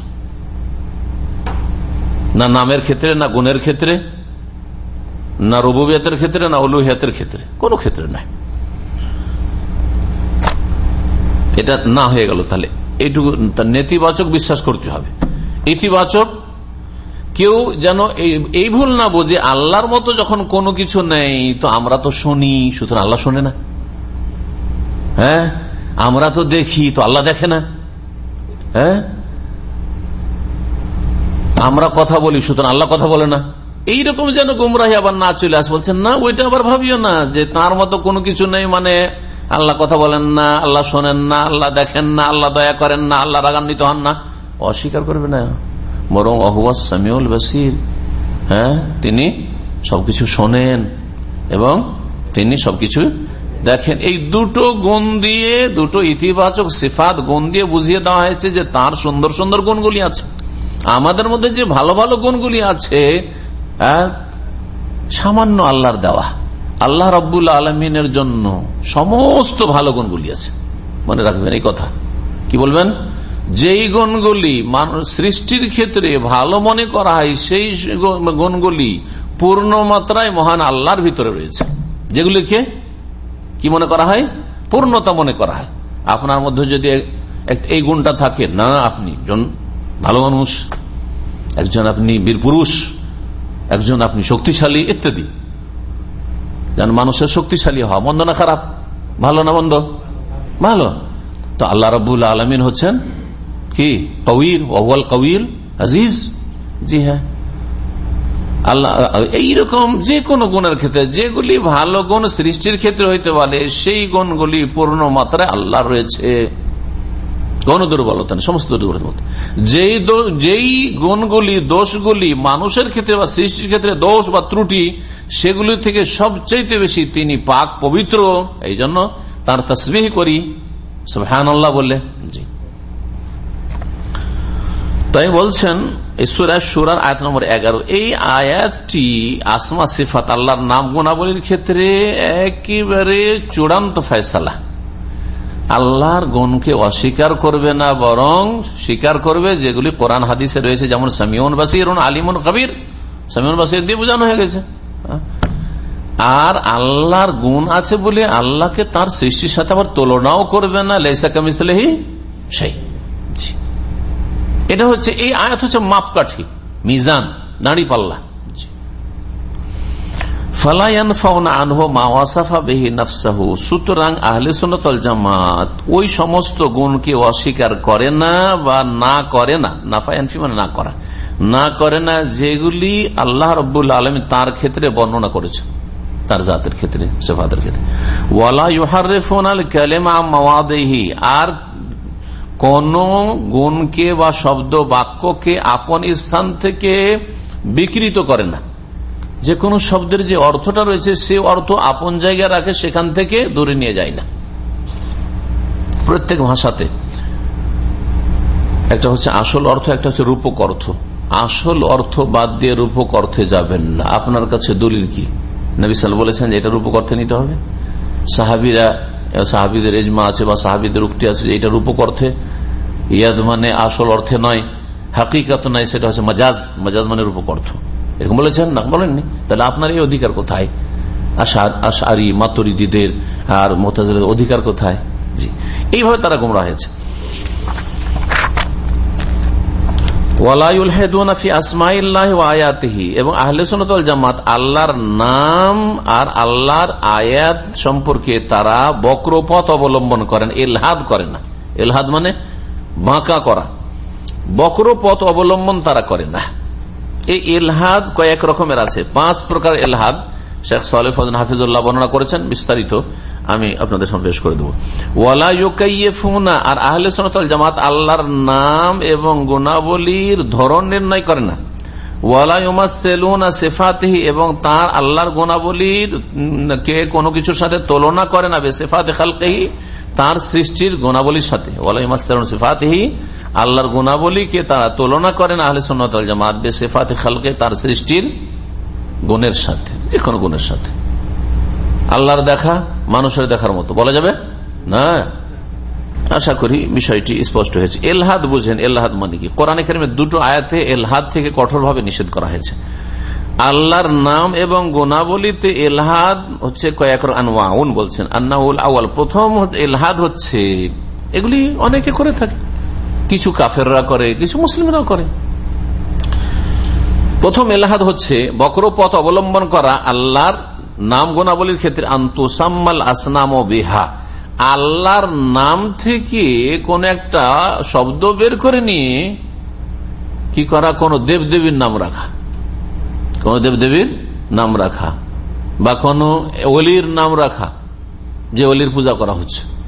না নামের ক্ষেত্রে, না গুণের ক্ষেত্রে, না রবুবিয়াতের ক্ষেত্রে, না অলুহিয়াতের ক্ষেত্রে, কোনো ক্ষেত্রে নাই। এটা না হয়ে গেল তাহলে। এইটুকু নেতিবাচক বিশ্বাস করতে হবে। ইতিবাচক কেউ যেন এই ভুল না বোঝে, আল্লাহর মতো যখন কোনো কিছু নেই, তো আমরা তো শুনি, সুতরাং আল্লাহ শোনে না। হ্যাঁ? আমরা তো দেখি, তো আল্লাহ দেখে না। হ্যাঁ? আমরা কথা বলি, সুতরাং আল্লাহ কথা বলে না। এইরকম যেন গুমরাহি আবার না চলে আস বলছেন না, ওইটা আবার ভাবিও না যে তার মতো কোনো কিছু নেই মানে আল্লাহ কথা বলেন না, আল্লাহ শোনেন না, আল্লাহ দেখেন না, আল্লাহ দয়া করেন না, আল্লাহ রাগান্বিত হন না। অস্বীকার করবে না। বরং অহুয়া সামিউল বাসির হ্যাঁ তিনি সবকিছু শোনেন এবং তিনি সবকিছু দেখেন। এই দুটো গুণ দিয়ে, দুটো ইতিবাচক সিফাত গুণ দিয়ে বুঝিয়ে দেওয়া হয়েছে যে তার সুন্দর সুন্দর গুণগুলি আছে। আমাদের মধ্যে যে ভালো ভালো গুণগুলি আছে সামান্য আল্লাহর দেওয়া। আল্লাহ রব্বুল আলমিনের জন্য সমস্ত ভালো গুণগুলি আছে। মনে রাখবেন এই কথা। কি বলবেন? যেই গুণগুলি মানুষ সৃষ্টির ক্ষেত্রে ভালো মনে করা হয়, সেই গুণগুলি পূর্ণ মাত্রায় মহান আল্লাহর ভিতরে রয়েছে। যেগুলিকে কি মনে করা হয়? পূর্ণতা মনে করা হয়। আপনার মধ্যে যদি এই গুণটা থাকে, না, আপনি একজন ভালো মানুষ, একজন আপনি বীর পুরুষ, একজন আপনি শক্তিশালী, ইত্যাদি। যেন মানুষের শক্তিশালী হওয়া। মন্দ না খারাপ? ভালো না মন্দ ভালো। তো আল্লাহ রবুল আলমিন হচ্ছেন কি? কবির, ওয়াল কবির, আজিজ। জি হ্যাঁ। আল্লাহ, এইরকম যে কোনো গুণের ক্ষেত্রে, যেগুলি ভালো গুণ সৃষ্টির ক্ষেত্রে হইতে পারে, সেই গুণগুলি পূর্ণ মাত্রায় আল্লাহ রয়েছে। কোন দুর্বলতা নেই, সমস্ত দুর্বলতা যেই যেই গুণগুলি, দোষগুলি মানুষের ক্ষেত্রে বা সৃষ্টির ক্ষেত্রে দোষ বা ত্রুটি, সেগুলি থেকে সবচেয়ে বেশি তিনি পাক পবিত্র। এই জন্য তার তসবিহ করি। হ্যান আল্লাহ বললে, জি। তাই বলছেন সুরার আয়াত নম্বর এগারো, এই আয়াতটি আসমা, সিফাত, আল্লাহর নাম গুণাবলীর ক্ষেত্রে একেবারে চূড়ান্ত ফয়সালা। আল্লাহর গুণকে অস্বীকার করবে না, বরং স্বীকার করবে যেগুলি কোরআন হাদিসে রয়েছে, যেমন সামিউন বাসির আলিমুন কবির সামিউন বাসির দিয়ে বোঝানো হয়ে গেছে। আর আল্লাহর গুণ আছে বলে আল্লাহকে তার সৃষ্টির সাথে আবার তুলনাও করবে না লেসা কামিসলেহি সেই এটা হচ্ছে, এই আয়াত হচ্ছে মাপকাঠি, মিজান নাড়ি পাল্লা সুতরাং আহলে সুনতল জামাত, ওই সমস্ত গুণকে অস্বীকার করে না বা না করে না। নাফায়ানফি মানে না করা। না করে না যেগুলি আল্লাহ রব্বুল আলম তার ক্ষেত্রে বর্ণনা করেছেন। তার জাতের ক্ষেত্রে, সেফাতের ক্ষেত্রে। ওয়ালা ইউহারিফুন আল কালেমা মাওয়াদেহি। আর কোন গুণকে বা শব্দ বাক্যকে আপন স্থান থেকে বিকৃত করে না। যে কোনো শব্দের যে অর্থটা রয়েছে, সে অর্থ আপন জায়গায় রাখে, সেখান থেকে দূরে নিয়ে যায় না। প্রত্যেক ভাষাতে। একটা হচ্ছে আসল অর্থ, একটা হচ্ছে রূপক অর্থ। আসল অর্থ বাদ দিয়ে রূপক অর্থে যাবেন না। আপনার কাছে দলিল কি? নবিসাল বলেছেন যে এটা রূপক অর্থে নিতে হবে। সাহাবিরা, সাহাবিদের এজমা আছে বা সাহাবিদের উক্তি আছে যে এটা রূপক অর্থে। ইয়াদ মানে আসল অর্থে নয়, হাকিকাত নয়, সেটা হচ্ছে মাজাজ। মাজাজ মানে রূপক অর্থ। এরকম বলেছেন, না, বলেননি। তাহলে আপনার এই অধিকার কোথায়? আশারি মাতরিদিদের আর মোতাজের অধিকার কোথায়? জি, এইভাবে তারা গুমরা হয়েছে। এবং আহলে জামাত আল্লাহর নাম আর আল্লাহর আয়াত সম্পর্কে তারা বক্রপথ অবলম্বন করেন এলহাদ করে না। এলহাদ মানে বাঁকা করা। বক্রপথ অবলম্বন তারা করে না। এই এলহাদ কয়েক রকমের আছে। পাঁচ প্রকার এলহাদ শেখ সালেফ হাফিজুল্লাহ বর্ণনা করেছেন, বিস্তারিত আমি আপনাদের সামনে পেশ করে দেবো। ওয়ালা ইউকাইফুনা আর আহলে সোনাতল জামাত আল্লাহর নাম এবং গুণাবলীর ধরন নির্ণয় করে না। এবং তার আল্লাহর গুণাবলীর কে কোনো কিছুর সাথে তুলনা করে না বেসেফাতে খালকেহি, তার সৃষ্টির গুণাবলীর সাথে। সেফাতেহি আল্লাহর গুণাবলীকে তারা তুলনা করেন আহলে সোনাতল জামাত বেসেফাতে খালকে তার সৃষ্টির গুণের সাথে, যে কোনো গুণের সাথে। আল্লাহর দেখা মানুষের দেখার মতো, বলা যাবে? না। আশা করি বিষয়টি স্পষ্ট হয়েছে। এলহাদ বুঝেন, এলহাদ মানে কি? কোরআন একাডেমির দুটো আয়াতে এলহাদ থেকে কঠোরভাবে নিষেধ করা হয়েছে। আল্লাহর নাম এবং গোনাবলিতে এলহাদ হচ্ছে কয়েক আনওয়াউন বলছেন। আন্নাউল আওয়াল প্রথম এলহাদ হচ্ছে এগুলি অনেকে করে থাকে। কিছু কাফেররা করে, কিছু মুসলিমরাও করে। প্রথম এলাহাদ হচ্ছে বক্রপথ অবলম্বন করা আল্লাহর নাম গোনাবলীর ক্ষেত্রে আন্তসাম্মাল আসনাম ও বিহা। আল্লাহর নাম থেকে কোন একটা শব্দ বের করে নিয়ে কি করা? কোন দেবদেবীর নাম রাখা। কোন দেবদেবীর নাম রাখা। বা কোন অলির নাম রাখা, যে অলির পূজা করা হচ্ছে।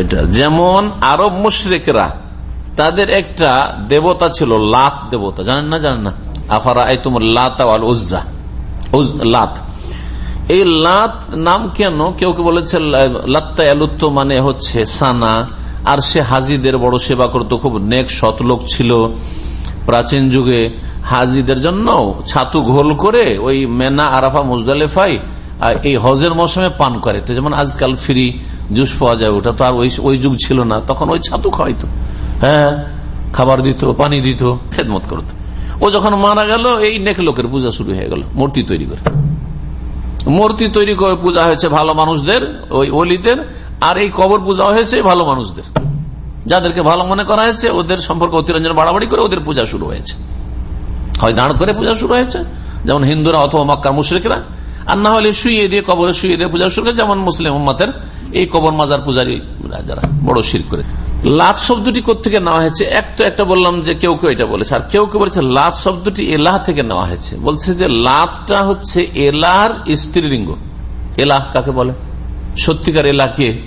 এটা। যেমন আরব মুশ্রেকরা, তাদের একটা দেবতা ছিল লাত দেবতা। জানেন না জানেন না? আফারা এই তোমার লাত উজ্জা লাত। এই লাত নাম কেন? কেউ কেউ বলেছে, লাত্তা এলুত্ত মানে হচ্ছে সানা। আর সে হাজিদের বড় সেবা করতো, খুব নেক সতলোক ছিল। প্রাচীন যুগে হাজিদের জন্য ছাতু ঘোল করে ওই মেনা, আরাফা, মুজদালেফাই এই হজের মৌসুমে পান করে। তো যেমন আজকাল ফ্রি জুস পাওয়া যায়, ওটা তো আর ওই যুগ ছিল না। তখন ওই ছাতু খাওয়াইতো। হ্যাঁ খাবার দিত, পানি দিত, খেদমত করত। ও যখন মারা গেল, এই নেক লোকের পূজা শুরু হয়ে গেল, মূর্তি তৈরি করে। মূর্তি তৈরি করে পূজা হয়েছে ভালো মানুষদের, ওই অলিদের, আর এই কবর পূজা হয়েছে ভালো মানুষদের। যাদেরকে ভালো মনে করা হয়েছে, ওদের সম্পর্কে অতিরঞ্জন বাড়াবাড়ি করে ওদের পূজা শুরু হয়েছে। হয় দাঁড় করে পূজা শুরু হয়েছে। যেমন হিন্দুরা অথবা মক্কা মুশ্রিকরা, আর না হলে শুয়ে দিয়ে, কবরে শুয়ে দিয়ে পূজা শুরু করে, যেমন মুসলিম উম্মাতের এই কবর মাজার পূজারী যারা বড় শির করে। লাভ শব্দটি কোথেকে নেওয়া হয়েছে? এক তো একটা বললাম যে কেউ কেউ এটা বলেছে। আর কেউ কেউ বলেছে লাভ শব্দটি এলাহ থেকে নেওয়া হয়েছে। বলছে যে লাভটা হচ্ছে এলার স্ত্রীলিঙ্গ। এলাহ কাকে বলে? সত্যিকার এলাহ কে?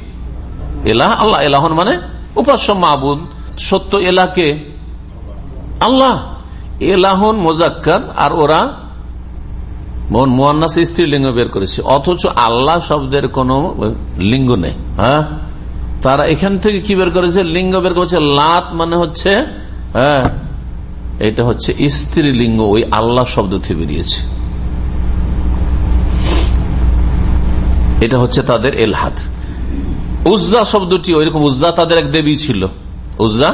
এলাহ আল্লাহ। এলাহন মানে উপাস্য মাহবুদ সত্য এলাকে আল্লাহ। এলাহন মোজাক্কার। আর ওরা মোহান্নাস স্ত্রীলিঙ্গ বের করেছে। অথচ আল্লাহ শব্দের কোন লিঙ্গ নেই হ্যাঁ? তারা এখান থেকে কি বের করেছে? লিঙ্গ বের করেছে। লাত মানে হচ্ছে হ্যাঁ? এটা হচ্ছে স্ত্রী লিঙ্গ, ওই আল্লাহ শব্দ থেকে বেরিয়েছে। এটা হচ্ছে তাদের এলহাদ। উজ্জা শব্দটি ওইরকম, উজ্জা তাদের এক দেবী ছিল। উজ্জা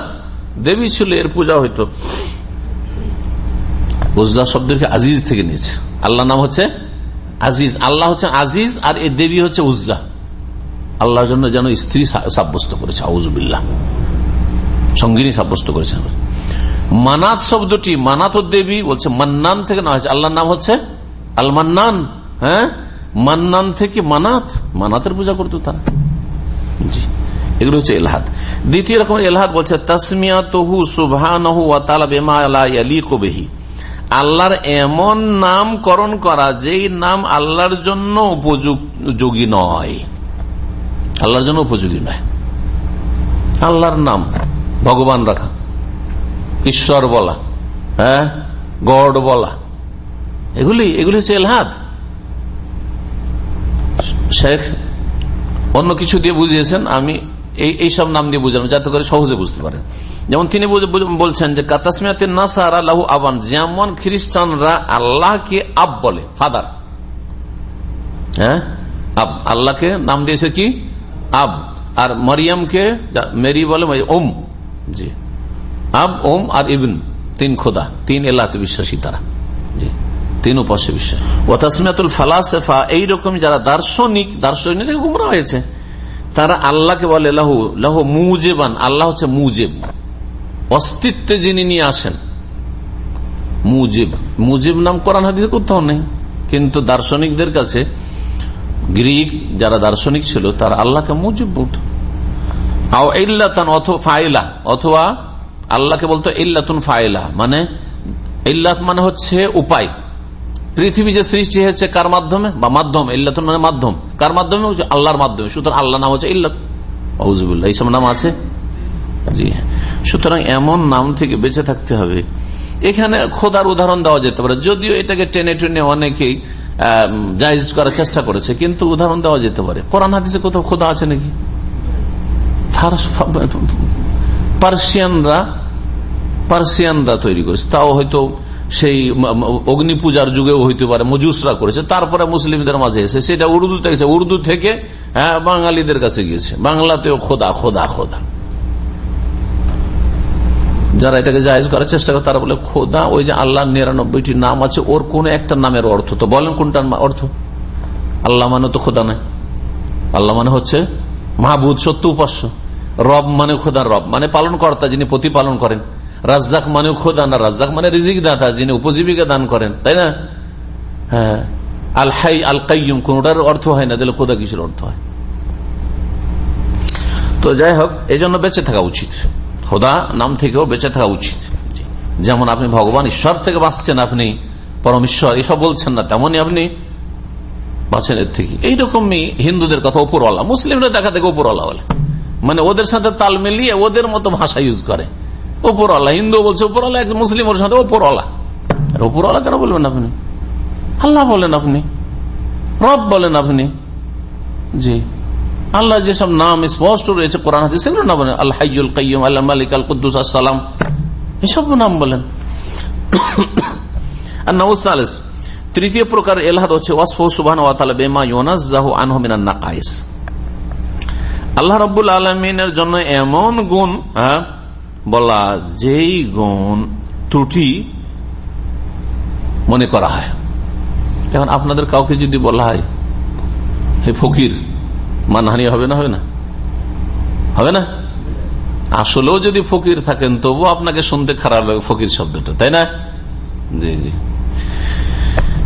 দেবী ছিল, এর পূজা হইতো। উজ্জা শব্দকে আজিজ থেকে নিয়েছে। আল্লাহ নাম হচ্ছে আজিজ। আল্লাহ হচ্ছে আজিজ আর এ দেবী হচ্ছে উজ্জা। আল্লাহর জন্য যেন স্ত্রী সাব্যস্ত করেছে আউজুবিল্লাহ সঙ্গিনী সাব্যস্ত করেছে। মানাত শব্দটি, মানাত দেবী বলছে মান্নান থেকে না হয়েছে। আল্লাহর নাম হচ্ছে আল মান্নান হ্যাঁ? মান্নান থেকে মানাত। মানাতের পূজা করতো তারা। জি। এগুলো হচ্ছে এলহাদ। দ্বিতীয় রকম এলহাদ বলছে তসমিয়া তহু সুবাহ বেমা আলী কবেহি আল্লাহর এমন নামকরণ করা, যেই নাম আল্লাহর জন্য উপযোগী নয়। আল্লাহর জন্য উপযোগী নয়। আল্লাহর নাম, ভগবান রাখা। ঈশ্বর বলা হ্যাঁ? গড বলা। এগুলি এগুলি হচ্ছে এলহাদ। শেখ অন্য কিছু দিয়ে বুঝিয়েছেন, আমি এই এইসব নাম দিয়ে বুঝানো, যাতে করে সহজে বুঝতে পারেন যেমন তিনি বলছেন যে, কাতাসমিয়াতে নাসার আল্লাহ আবান, যেমন খ্রিস্টানরা আল্লাহকে আব বলে, ফাদার। হ্যাঁ? আব। আল্লাহকে নাম দিয়েছে কি? আব। আর মরিয়মকে মেরি বলে ওম। জি। আব, ওম আর ইবিন, তিন খোদা, তিন এলাকে বিশ্বাসী তারা। জি। তিন উপাসে বিশ্বাস। ও তাসমিয়াতুল ফালাসেফা এইরকম যারা দার্শনিক দার্শনিক গুমরা হয়েছে। তারা আল্লাহকে বলে, লাহু লাহু মুজেবান, আল্লাহ হচ্ছে মুজেব। অস্তিত্বে যিনি নিয়ে আসেন, মুজিব। মুজিব নাম কোরআন হাদিসে কোথাও নেই। কিন্তু দার্শনিকদের কাছে, গ্রিক যারা দার্শনিক ছিল, তারা আল্লাহকে মুজিব বলত। ফাইলা, অথবা আল্লাহকে বলতো ইল্লাতুন ফাইলা মানে ইল্লাত মানে হচ্ছে উপায়। পৃথিবী যে সৃষ্টি হয়েছে কার মাধ্যমে? বা মাধ্যম, ইল্লাতুন মানে মাধ্যম। কার মাধ্যমে? আল্লাহর মাধ্যমে। সুতরাং আল্লাহ নাম হচ্ছে ইল্লাত। এই এইসব নাম আছে? জি। সুতরাং এমন নাম থেকে বেঁচে থাকতে হবে। এখানে খোদার উদাহরণ দেওয়া যেতে পারে। যদিও এটাকে টেনে টেনে অনেকেই জায়জ করার চেষ্টা করেছে, কিন্তু উদাহরণ দেওয়া যেতে পারে। কোরআন হাদিসে কোথাও খোদা আছে নাকি? পার্সিয়ানরা পার্সিয়ানরা তৈরি করেছে। তাও হয়তো সেই অগ্নি পূজার যুগেও হইতে পারে, মজুসরা করেছে, তারপরে মুসলিমদের মাঝে এসে, সেটা উর্দু থেকে উর্দু থেকে হ্যাঁ বাঙালিদের কাছে গিয়েছে। বাংলাতেও খোদা খোদা খোদা। যারা এটাকে জাহেজ করার চেষ্টা করে, তারা বলে, খোদা, ওই যে আল্লাহ নিরানব্বইটি নাম আছে, ওর কোন একটা নামের অর্থ তো, বলেন কোনটার অর্থ? আল্লাহ মানে তো খোদা নাই। আল্লাহ মানে হচ্ছে মাহবুদ, সত্য উপাস্য। রব মানে খোদার রব মানে পালন কর্তা যিনি প্রতিপালন করেন। রাজ্জাক মানে খোদা না, রাজ্জাক মানে রিজিক দাতা যিনি উপজীবিকা দান করেন, তাই না? হ্যাঁ। আল হাই আল কাইম কোনটার অর্থ হয় না দিলে খোদা কিসের অর্থ হয়? তো যাই হোক এই জন্য বেঁচে থাকা উচিত। খোদা নাম থেকেও বেঁচে থাকা উচিত। যেমন আপনি ভগবান, ঈশ্বর থেকে বাঁচছেন আপনি, পরমেশ্বর, এসব বলছেন না, তেমনই আপনি বাঁচেন এর থেকে। এইরকমই হিন্দুদের কথা ওপরওয়ালা মুসলিমরা দেখা থেকে ওপরওয়ালা বলে। মানে ওদের সাথে তাল মিলিয়ে ওদের মতো ভাষা ইউজ করে। ওপরওয়ালা হিন্দু বলছে ওপরওয়ালা একজন মুসলিম ওর সাথে ওপরওয়ালা ওপরওয়ালা কেন বলবেন আপনি? আল্লাহ বলেন আপনি। রব বলেন আপনি। জি। আল্লাহ যেসব নাম স্পষ্ট রয়েছে কোরআন হাতে সেগুলো না বলেন আল্লাহ কাইম আল্লাহ মালিক আল কুদ্দুস আসসালাম এসব নাম বলেন। আর নওসালেস তৃতীয় প্রকার এলহাদ হচ্ছে, ওয়াসফ সুবাহ বেমা ইউনাজাহ আনহমিনান নাকাইস আল্লাহ রব্বুল আলমিনের জন্য এমন গুণ হ্যাঁ বলা যেই গুণ ত্রুটি মনে করা হয়। এখন আপনাদের কাউকে যদি বলা হয়, হে ফকির, মানহানি হবে না হবে না? হবে না? আসলেও যদি ফকির থাকেন তবু আপনাকে শুনতে খারাপ লাগে ফকির শব্দটা, তাই না? জি জি।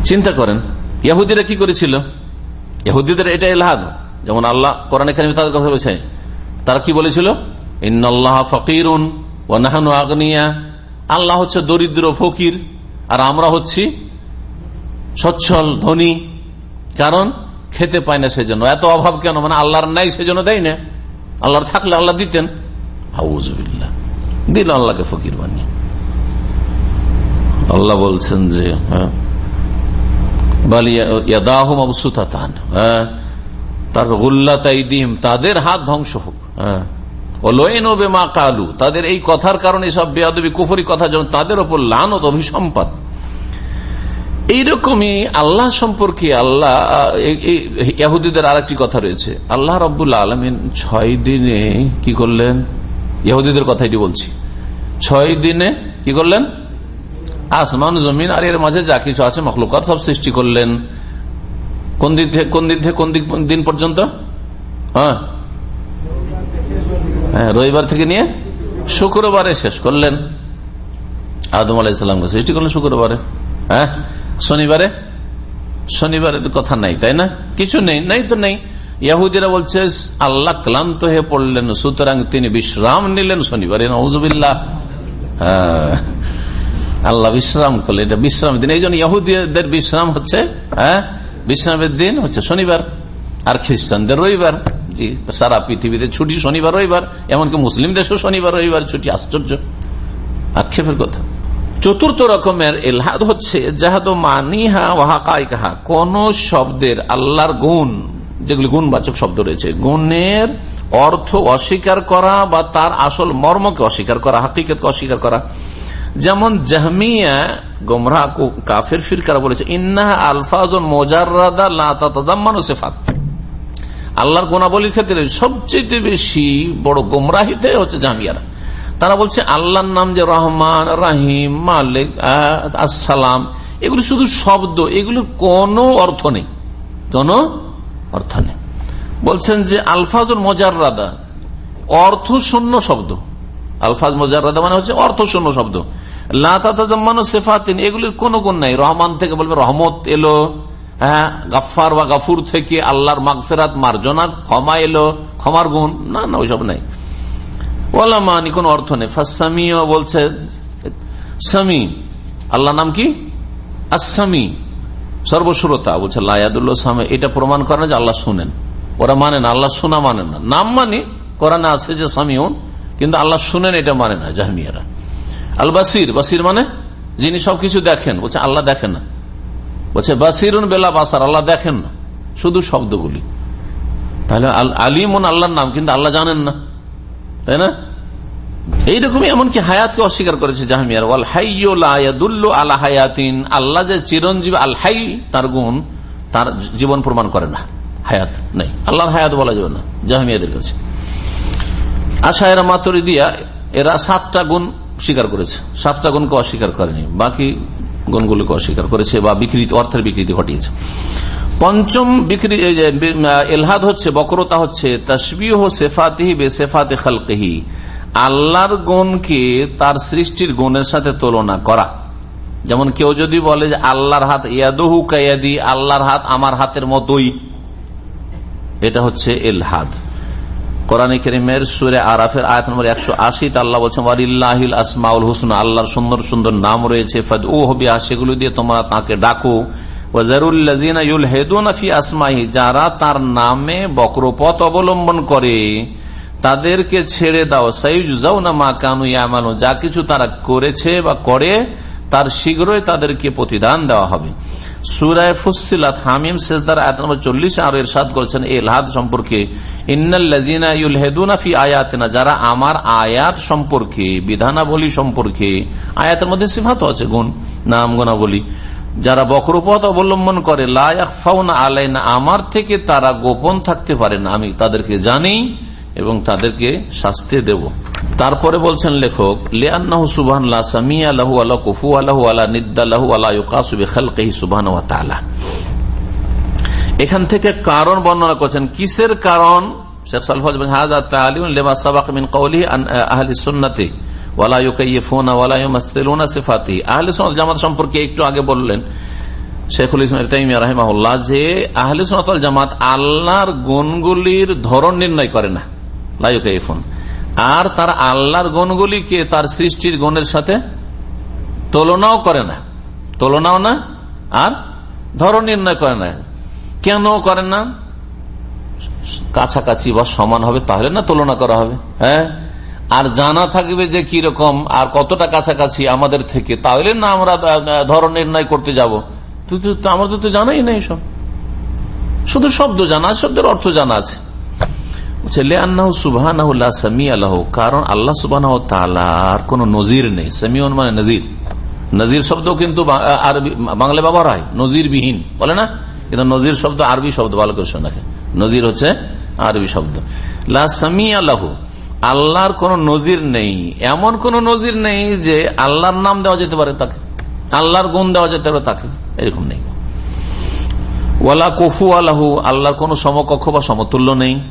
চিন্তা করেন ইয়াহুদিরা কি করেছিল? ইহুদিদের এটা এলাহাদ, যেমন আল্লাহ কোরআন এখানে তাদের কথা বলছে তারা কি বলেছিল? ইন্নআল্লাহ ফকিরুন ও নাহানু আগনিয়া, আল্লাহ হচ্ছে দরিদ্র ফকির, আর আমরা হচ্ছি সচ্ছল, ধনী। কারণ খেতে পায় না সেজন্য। এত অভাব কেন? মানে আল্লাহর নাই সেজন্য দেয় না। আল্লাহর থাকলে আল্লাহ দিতেন। দিল আল্লাহকে ফকির বানিয়ে। আল্লাহ বলছেন যে তার গুল্লা হ্যাঁ তাদের হাত ধ্বংস হোক হ্যাঁ। কালু, তাদের এই কথার কারণে সব বেয়াদবি, কুফরি কথা যেমন তাদের ওপর লানত অভিসম্পাদ এইরকমই আল্লাহ সম্পর্কে আল্লাহ ইয়াহুদিদের আর একটি কথা রয়েছে। আল্লাহ রব্বুল্লা আলমিন ছয় দিনে কি করলেন? ইহুদিদের কথাই বলছি। ছয় দিনে কি করলেন? আসমান, জমিন, আর এর মাঝে যা কিছু আছে, মখলুকাত সব সৃষ্টি করলেন। কোন দিক থেকে, কোন দিক থেকে, কোন দিক, দিন পর্যন্ত? হ্যাঁ? রবিবার থেকে নিয়ে শুক্রবারে শেষ করলেন আদম আলাইসাল্লামকে সৃষ্টি করলেন শুক্রবারে। হ্যাঁ শনিবারে? শনিবারে তো কথা নাই, তাই না? কিছু নেই, নাই তো নেই। ইয়াহুদিরা বলছে, আল্লাহ ক্লান্ত হয়ে পড়লেন, সুতরাং তিনি বিশ্রাম নিলেন শনিবারে নজবিল্লা আল্লাহ বিশ্রাম করলেন, এটা বিশ্রাম দিন। এই জন্য বিশ্রাম হচ্ছে হ্যাঁ বিশ্রামের দিন হচ্ছে শনিবার, আর খ্রিস্টানদের রবিবার। জি, সারা পৃথিবীতে ছুটি শনিবার, রবিবার, এমনকি মুসলিম দেশেও শনিবার, রবিবার ছুটি, আশ্চর্য। আক্ষেপের কথা। চতুর্থ রকমের এলহাদ হচ্ছে, জাহাদ মানিহা ওয়াহাকাইকাহা কোন শব্দের আল্লাহর গুণ, যেগুলি গুণবাচক শব্দ রয়েছে, গুণের অর্থ অস্বীকার করা বা তার আসল মর্মকে অস্বীকার করা, হাকিকতকে অস্বীকার করা। যেমন জাহমিয়া গোমরা কাফের ফিরকারা বলেছে, ইন্নাহা আলফাজ মোজাররাদা সেফাত। আল্লাহর গোনাবলির ক্ষেত্রে সবচেয়ে বেশি বড় গোমরাহিতে হচ্ছে জামিয়ারা তারা বলছে, আল্লাহর নাম যে রহমান, রাহিম, মালিক আসসালাম, এগুলি শুধু শব্দ এগুলোর কোনো অর্থ নেই। কোন অর্থ নেই। বলছেন যে, আলফাজুল মজাররাদা অর্থ শূন্য শব্দ। আলফাজ মজাররাদা মানে হচ্ছে অর্থ শূন্য শব্দ লাতাতাজাম্মানো সেফাতিন, এগুলির কোন গুণ নাই। রহমান থেকে বলবে, রহমত এলো। হ্যাঁ গাফার বা গাফুর থেকে আল্লাহর মাগফেরাত মার্জনা ক্ষমা এলো, ক্ষমার গুণ, না না, ওইসব নাই। ওলামানি কোন অর্থ নেই। ফাসামিও বলছে, সামি আল্লাহ নাম কি? আসামি সর্বশ্রোতা বলছে লায়াদুল্লাহ এটা প্রমাণ করে না যে আল্লাহ শুনেন। ওরা মানে না, আল্লাহ শোনা মানে না। নাম মানে কোরআনে আছে যে সামিউন, কিন্তু আল্লাহ শুনেন এটা মানে না, জাহমিয়ারা। আল বাসির বাসির মানে যিনি সবকিছু দেখেন, বলছে, আল্লাহ দেখেন না। বলছে, বাসিরুন বেলা বাসার, আল্লাহ দেখেন না। শুধু শব্দগুলি। তাহলে আলিমন আল্লাহর নাম, কিন্তু আল্লাহ জানেন না। তাই না? এইরকমই এমনকি হায়াতকে অস্বীকার করেছে জাহামিয়ার ওয়াল হাইয়ুল্লাহ আল্লাহ হায়াতিন। আল্লাহ যে চিরঞ্জীব, আল হাই তার গুণ, তার জীবন প্রমাণ করে না। হায়াত নেই। আল্লাহর হায়াত বলা যাবে না, জাহামিয়াদের কাছে। আশা এরা মাতরি দিয়া এরা সাতটা গুণ স্বীকার করেছে। সাতটা গুণকে অস্বীকার করেনি। বাকি গুণগুলিকে অস্বীকার করেছে বা বিকৃতি, অর্থের বিকৃতি ঘটিয়েছে। পঞ্চম বিক্রি এলহাদ হচ্ছে, বক্রতা হচ্ছে, তসবিহ সেফাতিহি বে সেফাতে খালকেহি। আল্লাহর গুণকে তার সৃষ্টির গুণের সাথে তুলনা করা। যেমন কেউ যদি বলে যে আল্লাহর হাত ইয়াদহু কায়াদি, আল্লাহর হাত আমার হাতের মতোই, এটা হচ্ছে এলহাদ। কোরআন করিমের সুরে আরাফের আয়াত নম্বর একশো আশি আল্লাহ বলছেন ওয়ারিল্লাহিল আসমাউল হুসন আল্লাহর সুন্দর সুন্দর নাম রয়েছে ফদ ও হবি সেগুলো দিয়ে তোমরা তাকে ডাকো। যারা তার নামে বক্রপথ অবলম্বন করে, তাদেরকে ছেড়ে দাও। সাইজাও না মা কানু ইয়ামানো যা কিছু তারা করেছে বা করে, তার শীঘ্রই তাদেরকে প্রতিদান দেওয়া হবে। সুরায় ফুসিলাত হামিম শেষদার আয়াত নম্বর চল্লিশ আরও এরশাদ করেছেন এলহাদ সম্পর্কে। যারা আমার আয়াত সম্পর্কে, বিধানাবলী সম্পর্কে, আয়াতের মধ্যে সিফাত আছে, গুণ, নাম, গুণাবলী, যারা বক্রপথ অবলম্বন করে লাফাউনা আলাইনা, আমার থেকে তারা গোপন থাকতে পারে না, আমি তাদেরকে জানি এবং তাদেরকে শাস্তি দেব। তারপরে বলছেন লেখক এখান থেকে কারণ বর্ণনা করছেন। কিসের কারণ? জামাত সম্পর্কে একটু আগে বললেন যে আহলে জামাত আল্লাহর গুণগুলির ধরন নির্ণয় করে না। লাইফোন আর তার আল্লাহর গুণগুলিকে তার সৃষ্টির গুণের সাথে তুলনাও করে না। তুলনাও না, আর ধরন নির্ণয় করে না। কেন করেন না? কাছাকাছি বা সমান হবে, তাহলে না তুলনা করা হবে হ্যাঁ? আর জানা থাকবে যে কি রকম আর কতটা কাছাকাছি আমাদের থেকে, তাহলে না আমরা ধরন নির্ণয় করতে যাব। আমাদের তো জানাই নেই সব। শুধু শব্দ জানা, শব্দের অর্থ জানা আছে। কারণ আল্লাহ সুবাহ কোন নজির নেই। সেমিউন মানে নজির। নজির শব্দ কিন্তু বাংলা ব্যবহার হয় নজির বিহীন বলে না? কিন্তু নজির শব্দ আরবি শব্দ, ভালো করে শোনা নজির হচ্ছে আরবি শব্দ। লাহু, আল্লাহর কোন নজির নেই। এমন কোন নজির নেই যে আল্লাহর নাম দেওয়া যেতে পারে তাকে। আল্লাহর গুণ দেওয়া যেতে পারে তাকে। এরকম নেই। ওয়ালা কফু আলাহু আল্লাহর কোন সমকক্ষ বা সমতুল্য নেই।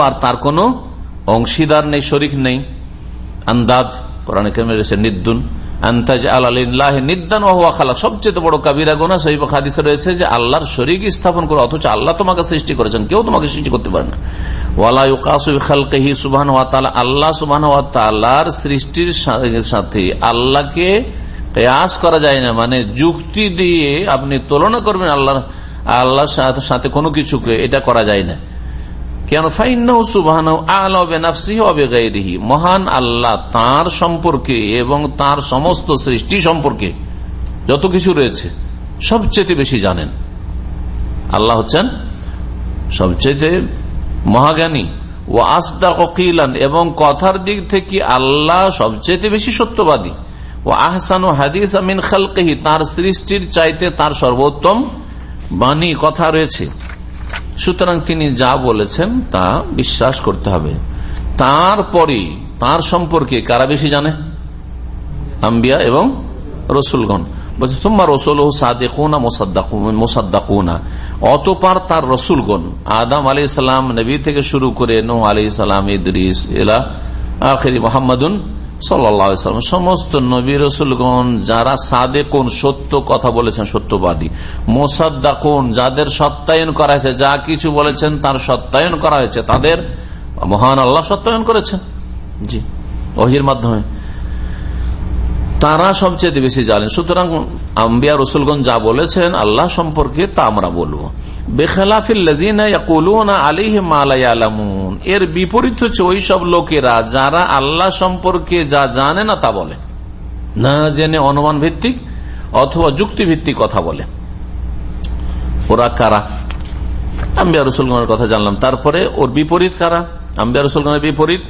আর তার কোন অংশীদার নেই, শরিক নেই। আন্দাদ নিদ্দুন। ওয়া খালাক। সবচেয়ে বড় কাবিরা গোনা সহিব হাদিসে রয়েছে যে আল্লাহর শরীর স্থাপন করে, অথচ আল্লাহ তোমাকে সৃষ্টি করেছেন, কেউ তোমাকে সৃষ্টি করতে পারে না। ওয়ালাহি সুবাহ আল্লাহ সৃষ্টির সাথে আল্লাহকে কেয়াস করা যায় না। মানে যুক্তি দিয়ে আপনি তুলনা করবেন আল্লাহ সাথে কোনো কিছুকে এটা করা যায় না। কেন? মহান আল্লাহ তার সম্পর্কে এবং তার সমস্ত সৃষ্টি সম্পর্কে যত কিছু রয়েছে সবচেয়ে বেশি জানেন। আল্লাহ হচ্ছেন সবচেয়ে মহাজ্ঞানী। ও আস্তা ককিলান এবং কথার দিক থেকে আল্লাহ সবচেয়ে বেশি সত্যবাদী। ও আহসান ও হাদিস আমিন খালকেহি, তার সৃষ্টির চাইতে তার সর্বোত্তম বাণী কথা রয়েছে। সুতরাং তিনি যা বলেছেন তা বিশ্বাস করতে হবে। তারপরে তার সম্পর্কে কারা বেশি জানে? আম্বিয়া এবং রসুলগণ। বলছে তোমার রসুল সাদেকুনা মোসাদ্দাকুনা অতপার তার রসুলগণ, আদাম আলি সালাম, নবী থেকে শুরু করে নো আলি সালাম, ইদ্রিস, এলা আখেরি মোহাম্মদুন সাল্লাম সমস্ত নবী রসুলগণ যারা সাদে কোন সত্য কথা বলেছেন, সত্যবাদী। মোসাদ্দা কোন যাদের সত্যায়ন করা হয়েছে, যা কিছু বলেছেন, তার সত্যায়ন করা হয়েছে, তাদের মহান আল্লাহ সত্যায়ন করেছেন। জি অহির মাধ্যমে। তারা সবচেয়ে বেশি জানেন সুতরাং আম্বিয়া রসুলগঞ্জ যা বলেছেন, আল্লাহ সম্পর্কে তা আমরা বলব। এর বিপরীত হচ্ছে ওই সব লোকেরা যারা আল্লাহ সম্পর্কে যা জানে না তা বলে। না জেনে অনুমান ভিত্তিক অথবা যুক্তি ভিত্তিক কথা বলে। ওরা কারা? আম্বিয়া রসুলগণের কথা জানলাম। তারপরে ওর বিপরীত কারা? আম্বিয়া রসুলগণের বিপরীত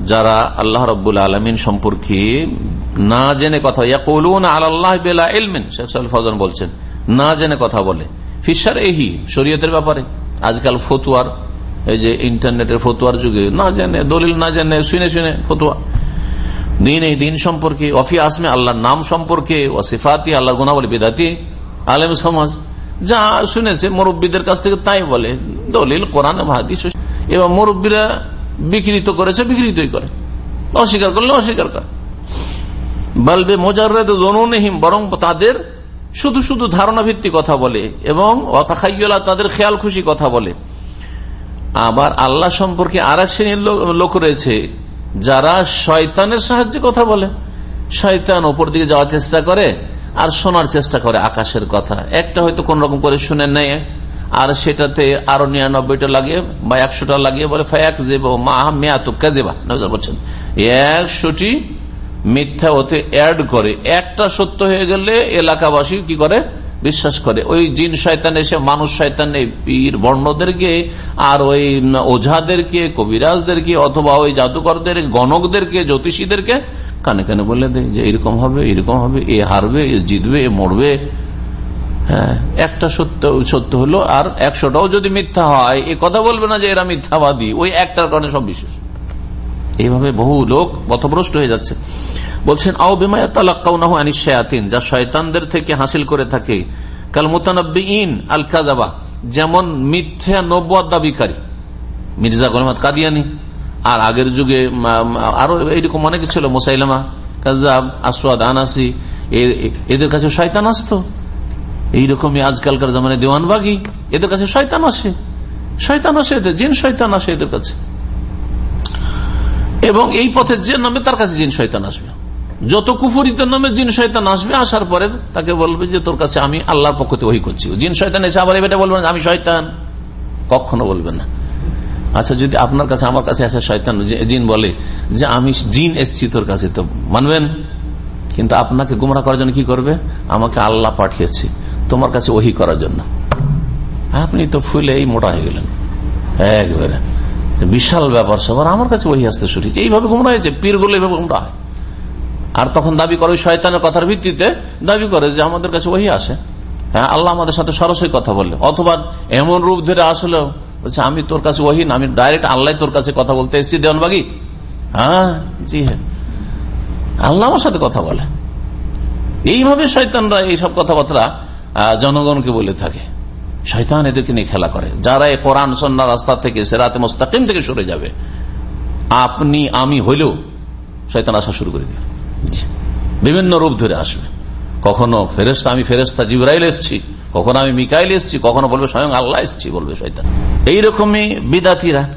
যারা আল্লাহ রব্বুল আলমিন সম্পর্কে না জেনে কথা আল্লাহ ফজন বলছেন, না জেনে কথা বলে। ফিসার এহি, শরীয়তের ব্যাপারে। আজকাল ফতুয়ার এই যে ইন্টারনেটের ফতুয়ার যুগে, না জেনে, দলিল না জেনে, শুনে শুনে ফতুয়া। দিন এই দিন সম্পর্কে, অফি আসমে আল্লাহর নাম সম্পর্কে ও সিফাতি আল্লাহ গুনাবলী বেদাতি, আলেম সমাজ, যা শুনেছে মুরব্বীদের কাছ থেকে তাই বলে, দলিল, কোরআন হাদিস। এবার মুরব্বীরা বিকৃত করেছে, বিকৃতই করে। অস্বীকার করলে অস্বীকার করে। বলবে মোজারদ জনহিম বরং তাদের শুধু শুধু ধারণা ভিত্তিক কথা বলে এবং অথাখাইলা তাদের খেয়াল খুশি কথা বলে। আবার আল্লাহ সম্পর্কে আর এক শ্রেণির লোক রয়েছে, যারা শয়তানের সাহায্যে কথা বলে। শয়তান ওপর দিকে যাওয়ার চেষ্টা করে আর শোনার চেষ্টা করে আকাশের কথা। একটা হয়তো কোন রকম করে শুনে নেয়, আর সেটাতে আরও নিরানব্বইটা লাগিয়ে বা একশোটা লাগিয়ে বলে, ফায়াক জেবা মা মেয়াতো কাজেবা, নজর বলছেন। একশোটি মিথ্যা ওতে অ্যাড করে। একটা সত্য হয়ে গেলে এলাকাবাসী কি করে? বিশ্বাস করে। ওই জিন শয়তান এসে, মানুষ শয়তান পীর বর্ণদেরকে, আর ওই ওঝাদেরকে, কবিরাজদেরকে, অথবা ওই জাদুকরদের, গণকদেরকে, জ্যোতিষীদেরকে কানে কানে বলে দেয় যে এরকম হবে এরকম হবে, এ হারবে, এ জিতবে, এ মরবে। হ্যাঁ একটা সত্য সত্য হলো, আর একশোটাও যদি মিথ্যা হয়, এ কথা বলবে না যে এরা মিথ্যাবাদী, ওই একটার কারণে সব বিশেষ। এইভাবে বহু লোক পথভ্রষ্ট হয়ে যাচ্ছে। বলছেন, আও বেমায়াতিন যা শয়তানদের থেকে হাসিল করে থাকে। কাল মোতানব্বিন আল কাজাবা যেমন মিথ্যা নব্বত দাবিকারী। মির্জা গোলামত কাদিয়ানি, আর আগের যুগে আরও এইরকম অনেক ছিল, মোসাইলামা কাজাব আসওয়াদ, আনাসি এদের কাছে শয়তান আসতো। এইরকমই আজকালকার জামানে দেওয়ানবাগি, এদের কাছে শয়তান আসে। শয়তান আসে, এদের জিন শয়তান আসে এদের কাছে। এবং এই পথে যে নামে তার কাছে জিন শয়তান আসবে। যত কুফরিতের নামে জিন শয়তান আসবে, আসার পরে তাকে বলবে যে, তোর কাছে আমি আল্লাহর পক্ষ থেকে ওই করছি। জিন শয়তান এসে আবার এটা বলবেন আমি শয়তান। কখনো বলবেন না। আচ্ছা যদি আপনার কাছে, আমার কাছে আসে শয়তান জিন বলে যে, আমি জিন এসছি তোর কাছে, তো মানবেন? কিন্তু আপনাকে গুমরা করার জন্য কি করবে? আমাকে আল্লাহ পাঠিয়েছে তোমার কাছে ওহি করার জন্য। আপনি তো ফুলে এই মোটা হয়ে গেলেন। একবারে। বিশাল ব্যাপার, সবার আমার কাছে ওহি আসতে শুরু এইভাবে গুমরা হয়েছে, পীরগুলো এইভাবে গুমরা হয়। আর তখন দাবি করে ওই শয়তানের কথার ভিত্তিতে দাবি করে যে আমাদের কাছে ওহি আসে। হ্যাঁ আল্লাহ আমাদের সাথে সরাসরি কথা বললে। অথবা এমন রূপ ধরে আসলে বলছে, আমি তোর কাছে ওহি না, আমি ডাইরেক্ট আল্লাহ তোর কাছে কথা বলতে এসছি, দেওয়ানবাগি? হ্যাঁ জি হ্যাঁ। আল্লাহ আমার সাথে কথা বলে। এইভাবে শয়তানরা এইসব কথাবার্তা জনগণকে বলে থাকে। শয়তান এদেরকে নিয়ে খেলা করে। যারা এই কোরআন সন্না রাস্তা থেকে সেরাতে মোস্তাকিম থেকে সরে যাবে আপনি আমি হইলেও শয়তান আসা শুরু করে দিবে। বিভিন্ন রূপ ধরে আসবে। কখনো ফেরেস্তা আমি ফেরেস্তা জিবরাইল এসছি কখনো আমি মিকাইল এসছি কখনো বলবে স্বয়ং আল্লাহ এসছি বলবে শয়তান। এইরকমই বিদাতিরা।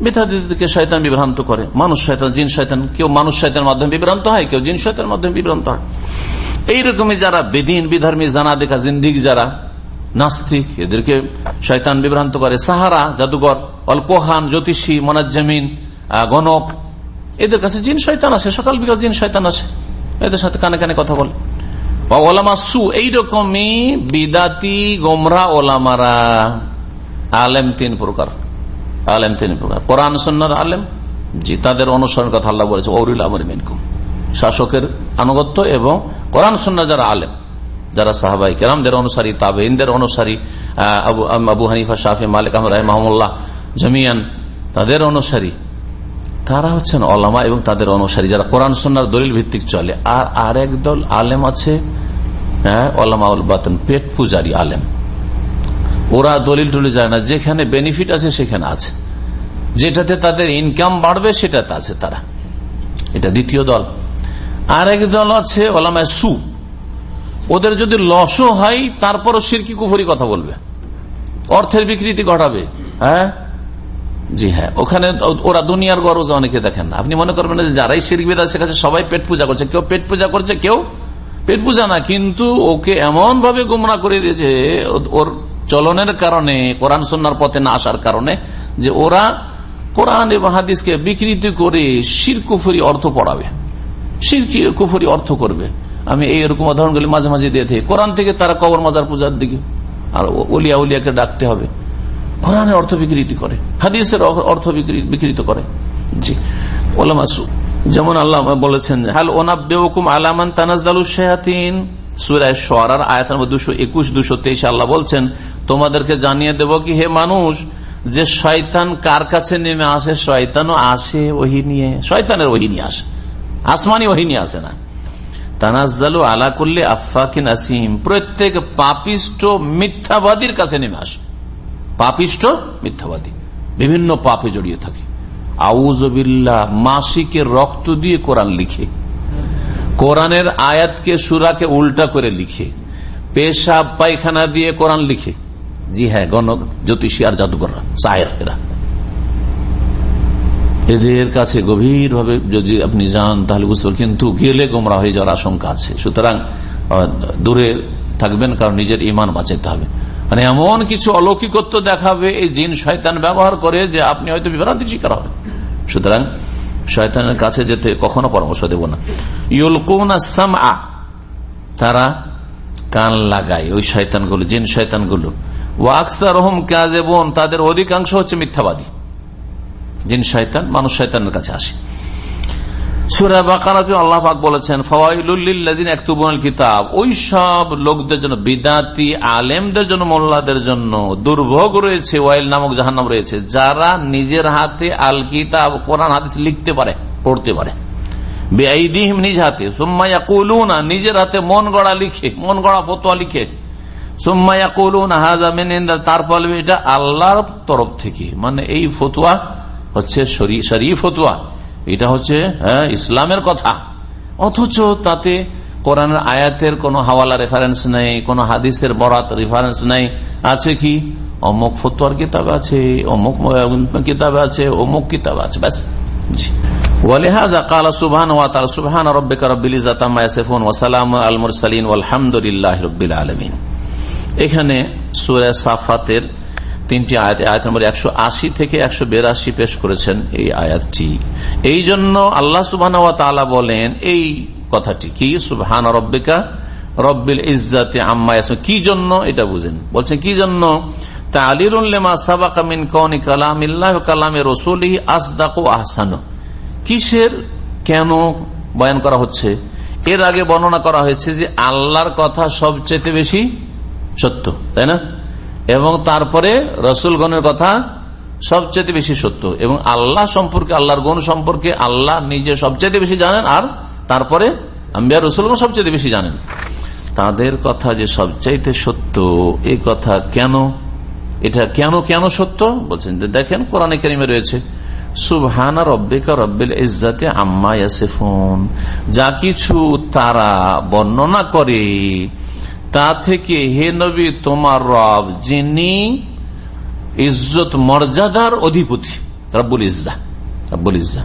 বিদাতিদেরকে শয়তান বিভ্রান্ত করে। মানুষ শয়তান জিন শয়তান কেউ মানুষ শয়তানের মাধ্যমে বিভ্রান্ত হয় কেউ জিন শয়তানের মাধ্যমে বিভ্রান্ত হয়। এইরকমই যারা বেদিন বিধর্মী জানা দেখা জিন্দিগ যারা নাস্তিক, এদেরকে শয়তান বিভ্রান্ত করে। সাহারা, জাদুঘর অল কোহান জ্যোতিষী, মনাজ্জামিন গণক, এদের কাছে জিন শয়তান আসে, সকাল বিকাল জিন শয়তান আসে। এদের সাথে কানে কানে কথা বলে। ওলামা সু, এইরকমই বিদাতি, গোমরা ওলামারা, আলেম তিন প্রকার। আলেম তিন প্রকার। কোরআন সন্ন্যার আলেম, জি, তাদের অনুসরণ কথা আল্লাহ বলেছে অরুল আমর মিনকুম। শাসকের আনুগত্য এবং কোরআন সন্না যারা আলেম। যারা সাহাবাই কেরামদের অনুসারী তাবেইনদের অনুসারী আবু হানিফা শাহি মালিক মাহমুল্লাহ জমিয়ান, তাদের অনুসারী। তারা হচ্ছেন অলামা এবং তাদের অনুসারী যারা কোরআন সন্ন্যার দলিল ভিত্তিক চলে। আর আরেক দল আলেম আছে হ্যাঁ পেট পূজারি আলেম। ওরা দলিল টুলি যায় না, যেখানে বেনিফিট আছে সেখানে আছে। যেটাতে তাদের ইনকাম বাড়বে সেটাতে আছে তারা। এটা দ্বিতীয় দল। আরেক দল আছে ওলামায় সু। ওদের যদি লসও হয়, তারপরও সিরকি কুফরি কথা বলবে। অর্থের বিকৃতি ঘটাবে। হ্যাঁ? জি হ্যাঁ। ওখানে ওরা দুনিয়ার গরজ অনেকে দেখেন আপনি মনে করবেন যারাই শিরবিদ আছে কাছে সবাই পেট পূজা করছে। কেউ পেট পূজা করছে, কেউ পেট পূজা না। কিন্তু ওকে এমন ভাবে গুমরা করে দিয়েছে, ওর চলনের কারণে, কোরআন সন্ন্যার পথে না আসার কারণে, যে ওরা কোরআন এবং হাদিসকে বিকৃতি করে শির কুফুরি অর্থ পড়াবে। শির কুফুরি অর্থ করবে। আমি এই এরকম উদাহরণগুলি মাঝে মাঝে দিয়ে থাকি। কোরআন থেকে তারা কবর মাজার পূজার দিকে। আর উলিয়া উলিয়াকে ডাকতে হবে। কোরআনের অর্থ বিকৃতি করে, হাদিসের অর্থ বিকৃত করে। জি। ওলামাসু যেমন আল্লাহ বলেছেন হাল ওনাবুম আলামান তানাজদালু শেহাতিন সুরায় সোয়ার আয়াত নম্বর দুশো একুশ, দুশো তেইশ আল্লাহ বলছেন, তোমাদেরকে জানিয়ে দেব কি হে মানুষ, যে শয়তান কার কাছে নেমে আসে? শয়তানও আসে, ওহি নিয়ে। শয়তানের ওহি নিয়ে আসে। আসমানি ওহি নিয়ে আসে না। তানাজ্জালু আলা করলে আফাকিন আসিম। প্রত্যেক পাপিষ্ট মিথ্যাবাদীর কাছে নেমে আসে। পাপিষ্ট মিথ্যাবাদী। বিভিন্ন পাপে জড়িয়ে থাকে। আউজবিল্লা মাসিকে রক্ত দিয়ে কোরআন লিখে। কোরআনের আয়াতকে, সুরাকে উল্টা করে লিখে। পেশাব পায়খানা দিয়ে কোরআন লিখে। জি হ্যাঁ গণ জ্যোতিষী আর জাদুকররা চায়ের এদের কাছে গভীর ভাবে যদি আপনি যান, তাহলে বুঝতে পারেন কিন্তু গেলে গোমরা হয়ে যাওয়ার আশঙ্কা আছে। সুতরাং দূরে থাকবেন, কারণ নিজের ইমান বাঁচাতে হবে। মানে এমন কিছু অলৌকিকত্ব দেখাবে, এই জিন শয়তান ব্যবহার করে যে আপনি হয়তো বিভ্রান্তির শিকার হবেন। সুতরাং, শয়তানের কাছে যেতে কখনো পরামর্শ দেব না। ইউলকুন তারা কান লাগায়, ওই শয়তানগুলো, জিন শয়তানগুলো। ওয়াক্সার রহম কাজেবন তাদের অধিকাংশ হচ্ছে মিথ্যাবাদী। জিন শয়তান, মানুষ শয়তানের কাছে আসে। সুরা বাকারাতে আল্লাহ পাক বলেছেন ফওয়াইলুল্লিল্লাযিন কিতাব ওই সব লোকদের জন্য, বিদাতি, আলেমদের জন্য, মোল্লাদের জন্য দুর্ভোগ রয়েছে, ওয়াইল নামক জাহান্নাম রয়েছে, যারা নিজের হাতে আল কিতাব কোরআন, হাদিস লিখতে পারে, পড়তে পারে। বেআইদিহিম নিজ হাতে সুম্মাইয়া কুলুনা নিজের হাতে মন গড়া লিখে, মন গড়া ফতোয়া লিখে। সুম্মাইয়া কুলুনা হাজা মেন তারপর এটা আল্লাহর তরফ থেকে মানে এই ফতোয়া হচ্ছে শরী ফতোয়া এটা হচ্ছে হ্যাঁ ইসলামের কথা অথচ তাতে কোরআনের আয়াতের কোন হাওয়ালা রেফারেন্স নেই কোন হাদিসের বরাত রেফারেন্স নেই আছে কি অমুক ফতোয়ার কিতাব আছে অমুক কিতাব আছে অমুক কিতাব আছে ব্যাস জি ولهذا قال سبحانه وتعالى سبحان ربك رب العزة عما يصفون وسلام على المرسلين والحمد لله رب العالمين এখানে সূরা সাফাতের তিনটি আয়াত আয়াত নম্বর একশো আশি থেকে একশো বেরাশি পেশ করেছেন এই আয়াতটি। এই জন্য আল্লাহ সুবাহ বলেন এই কথাটি, কি? সুবহান রব্বিকা রব্বিল ইজাতে আম্মা কি জন্য এটা বুঝেন? বলছেন, কি জন্য? কিসের কেন বয়ান করা হচ্ছে? এর আগে বর্ণনা করা হয়েছে যে আল্লাহর কথা সবচেয়ে বেশি সত্য, তাই না? এবং তারপরে রসুলগণের কথা সবচেয়ে বেশি সত্য। এবং আল্লাহ সম্পর্কে, আল্লাহর গণ সম্পর্কে আল্লাহ নিজে সবচেয়ে বেশি জানেন, আর তারপরে আম্বিয়া রসুলগণ সবচেয়ে বেশি জানেন। তাদের কথা যে সবচাইতে সত্য এই কথা কেন? এটা কেন কেন সত্য? বলছেন যে দেখেন কোরআনে কেরিমে রয়েছে, সুবহানা রব্বিকা রব্বিল ইজ্জাতে আম্মা ইয়াসিফুন। যা কিছু তারা বর্ণনা করে তা থেকে হে নবী, তোমার রব যিনি ইজ্জত, মর্যাদার অধিপতি, রব্বুল ইজ্জা রব্বুল ইজ্জা।